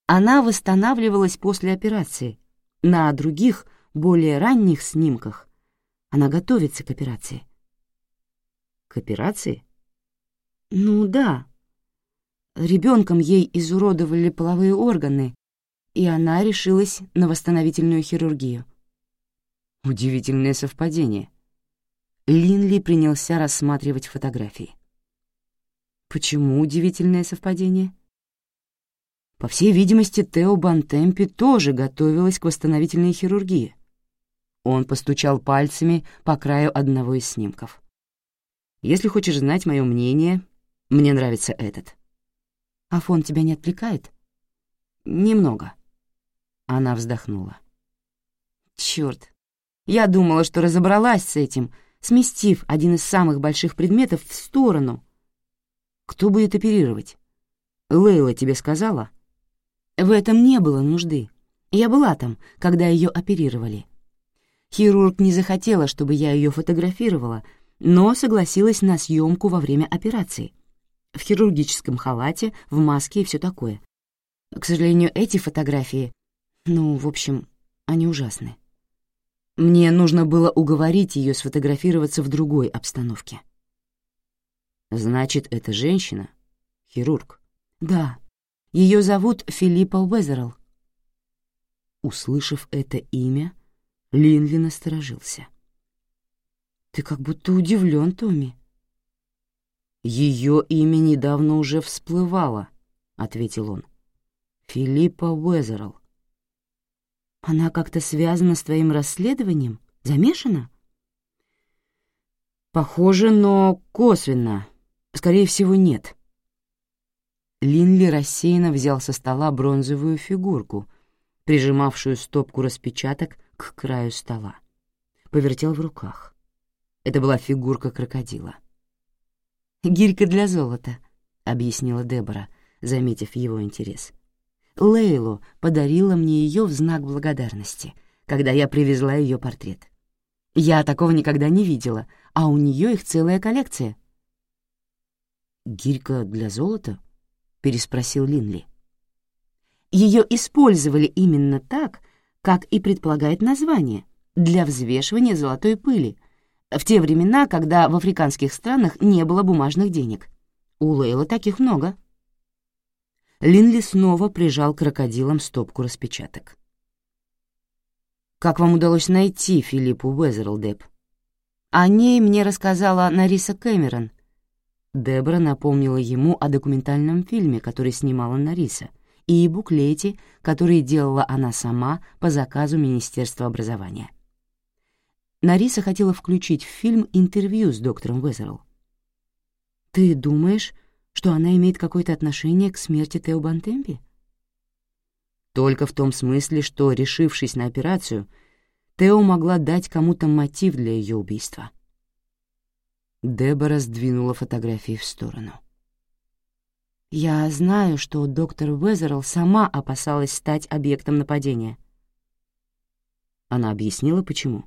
Она восстанавливалась после операции. На других, более ранних снимках Она готовится к операции. К операции? Ну да. Ребенком ей изуродовали половые органы, и она решилась на восстановительную хирургию. Удивительное совпадение. Линли принялся рассматривать фотографии. Почему удивительное совпадение? По всей видимости, Тео Бантемпи тоже готовилась к восстановительной хирургии. Он постучал пальцами по краю одного из снимков. «Если хочешь знать мое мнение, мне нравится этот». «А фон тебя не отвлекает?» «Немного». Она вздохнула. «Чёрт, я думала, что разобралась с этим, сместив один из самых больших предметов в сторону. Кто будет оперировать? Лейла тебе сказала?» В этом не было нужды. Я была там, когда ее оперировали. Хирург не захотела, чтобы я ее фотографировала, но согласилась на съемку во время операции. В хирургическом халате, в маске и все такое. К сожалению, эти фотографии, ну, в общем, они ужасны. Мне нужно было уговорить ее сфотографироваться в другой обстановке. Значит, это женщина? Хирург? Да. Ее зовут Филиппа Уэзерл. Услышав это имя, Линли насторожился. «Ты как будто удивлен, Томми». «Ее имя недавно уже всплывало», — ответил он. «Филиппа Уэзерл». «Она как-то связана с твоим расследованием? Замешана?» «Похоже, но косвенно. Скорее всего, нет». Линли рассеянно взял со стола бронзовую фигурку, прижимавшую стопку распечаток к краю стола. Повертел в руках. Это была фигурка крокодила. «Гирька для золота», — объяснила Дебора, заметив его интерес. «Лейлу подарила мне ее в знак благодарности, когда я привезла ее портрет. Я такого никогда не видела, а у нее их целая коллекция». «Гирька для золота?» — переспросил Линли. Ее использовали именно так, как и предполагает название, для взвешивания золотой пыли, в те времена, когда в африканских странах не было бумажных денег. У Лейлы таких много. Линли снова прижал крокодилам стопку распечаток. «Как вам удалось найти Филиппу Уэзерлдеп?» «О ней мне рассказала Нариса Кэмерон». Дебора напомнила ему о документальном фильме, который снимала Нариса — и буклете, которые делала она сама по заказу Министерства образования. Нариса хотела включить в фильм интервью с доктором Уэзерл. «Ты думаешь, что она имеет какое-то отношение к смерти Тео Бантемпи?» Только в том смысле, что, решившись на операцию, Тео могла дать кому-то мотив для ее убийства. Дебора сдвинула фотографии в сторону. Я знаю, что доктор Уэзерл сама опасалась стать объектом нападения. Она объяснила, почему.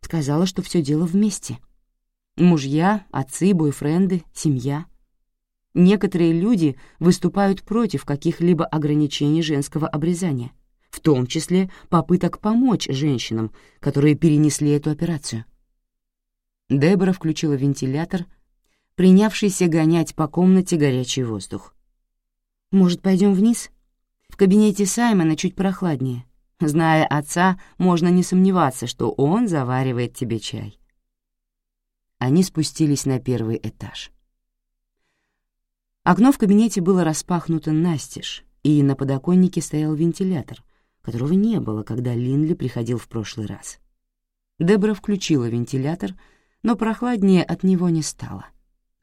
Сказала, что все дело вместе. Мужья, отцы, бойфренды, семья. Некоторые люди выступают против каких-либо ограничений женского обрезания, в том числе попыток помочь женщинам, которые перенесли эту операцию. Дебора включила вентилятор принявшийся гонять по комнате горячий воздух. «Может, пойдем вниз? В кабинете Саймона чуть прохладнее. Зная отца, можно не сомневаться, что он заваривает тебе чай». Они спустились на первый этаж. Окно в кабинете было распахнуто настежь, и на подоконнике стоял вентилятор, которого не было, когда Линли приходил в прошлый раз. Дебра включила вентилятор, но прохладнее от него не стало.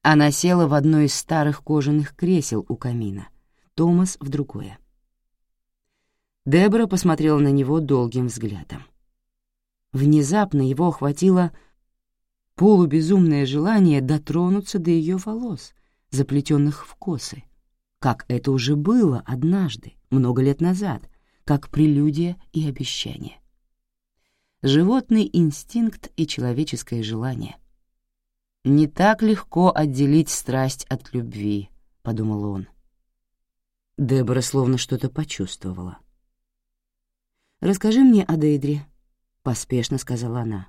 Она села в одно из старых кожаных кресел у камина, Томас в другое. Дебора посмотрела на него долгим взглядом. Внезапно его охватило полубезумное желание дотронуться до ее волос, заплетенных в косы, как это уже было однажды, много лет назад, как прелюдия и обещание. Животный инстинкт и человеческое желание. «Не так легко отделить страсть от любви», — подумал он. Дебора словно что-то почувствовала. «Расскажи мне о Дейдре», — поспешно сказала она.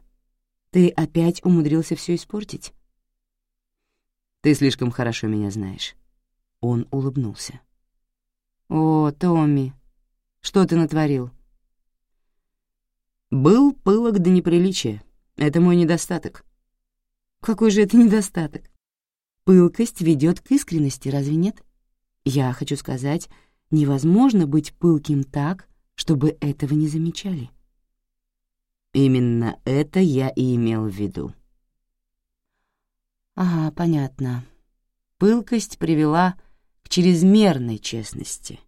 Ты опять умудрился все испортить? Ты слишком хорошо меня знаешь. Он улыбнулся. О, Томми, что ты натворил? Был пылок до неприличия. Это мой недостаток. Какой же это недостаток? Пылкость ведет к искренности, разве нет? Я хочу сказать, невозможно быть пылким так, чтобы этого не замечали. Именно это я и имел в виду. Ага, понятно. Пылкость привела к чрезмерной честности,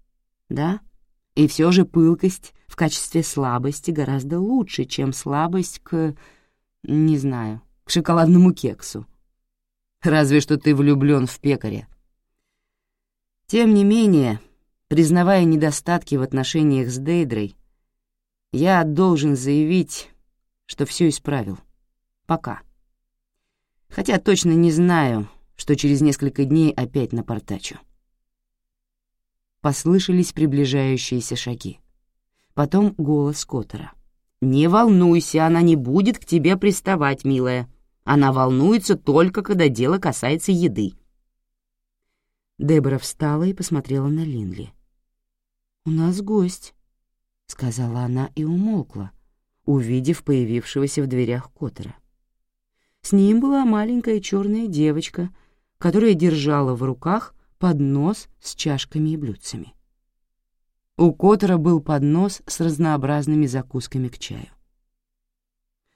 да? И все же пылкость в качестве слабости гораздо лучше, чем слабость к, не знаю, к шоколадному кексу. Разве что ты влюблен в пекаря. Тем не менее, признавая недостатки в отношениях с Дейдрой, я должен заявить, что все исправил. Пока. Хотя точно не знаю, что через несколько дней опять напортачу. Послышались приближающиеся шаги. Потом голос Коттера. «Не волнуйся, она не будет к тебе приставать, милая. Она волнуется только, когда дело касается еды». Дебора встала и посмотрела на Линли. «У нас гость», — сказала она и умолкла, увидев появившегося в дверях Коттера. С ним была маленькая черная девочка, которая держала в руках поднос с чашками и блюдцами. У Коттера был поднос с разнообразными закусками к чаю.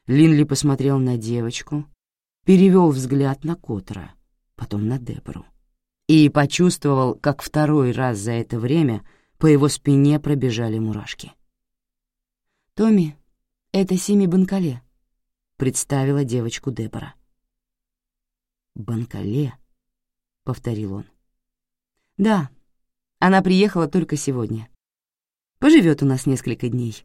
Линли посмотрел на девочку, перевел взгляд на Коттера, потом на Дебору и почувствовал, как второй раз за это время по его спине пробежали мурашки. «Томми, это Сими Банкале», — представила девочку Дебора. «Банкале?» — повторил он. «Да, она приехала только сегодня. Поживет у нас несколько дней».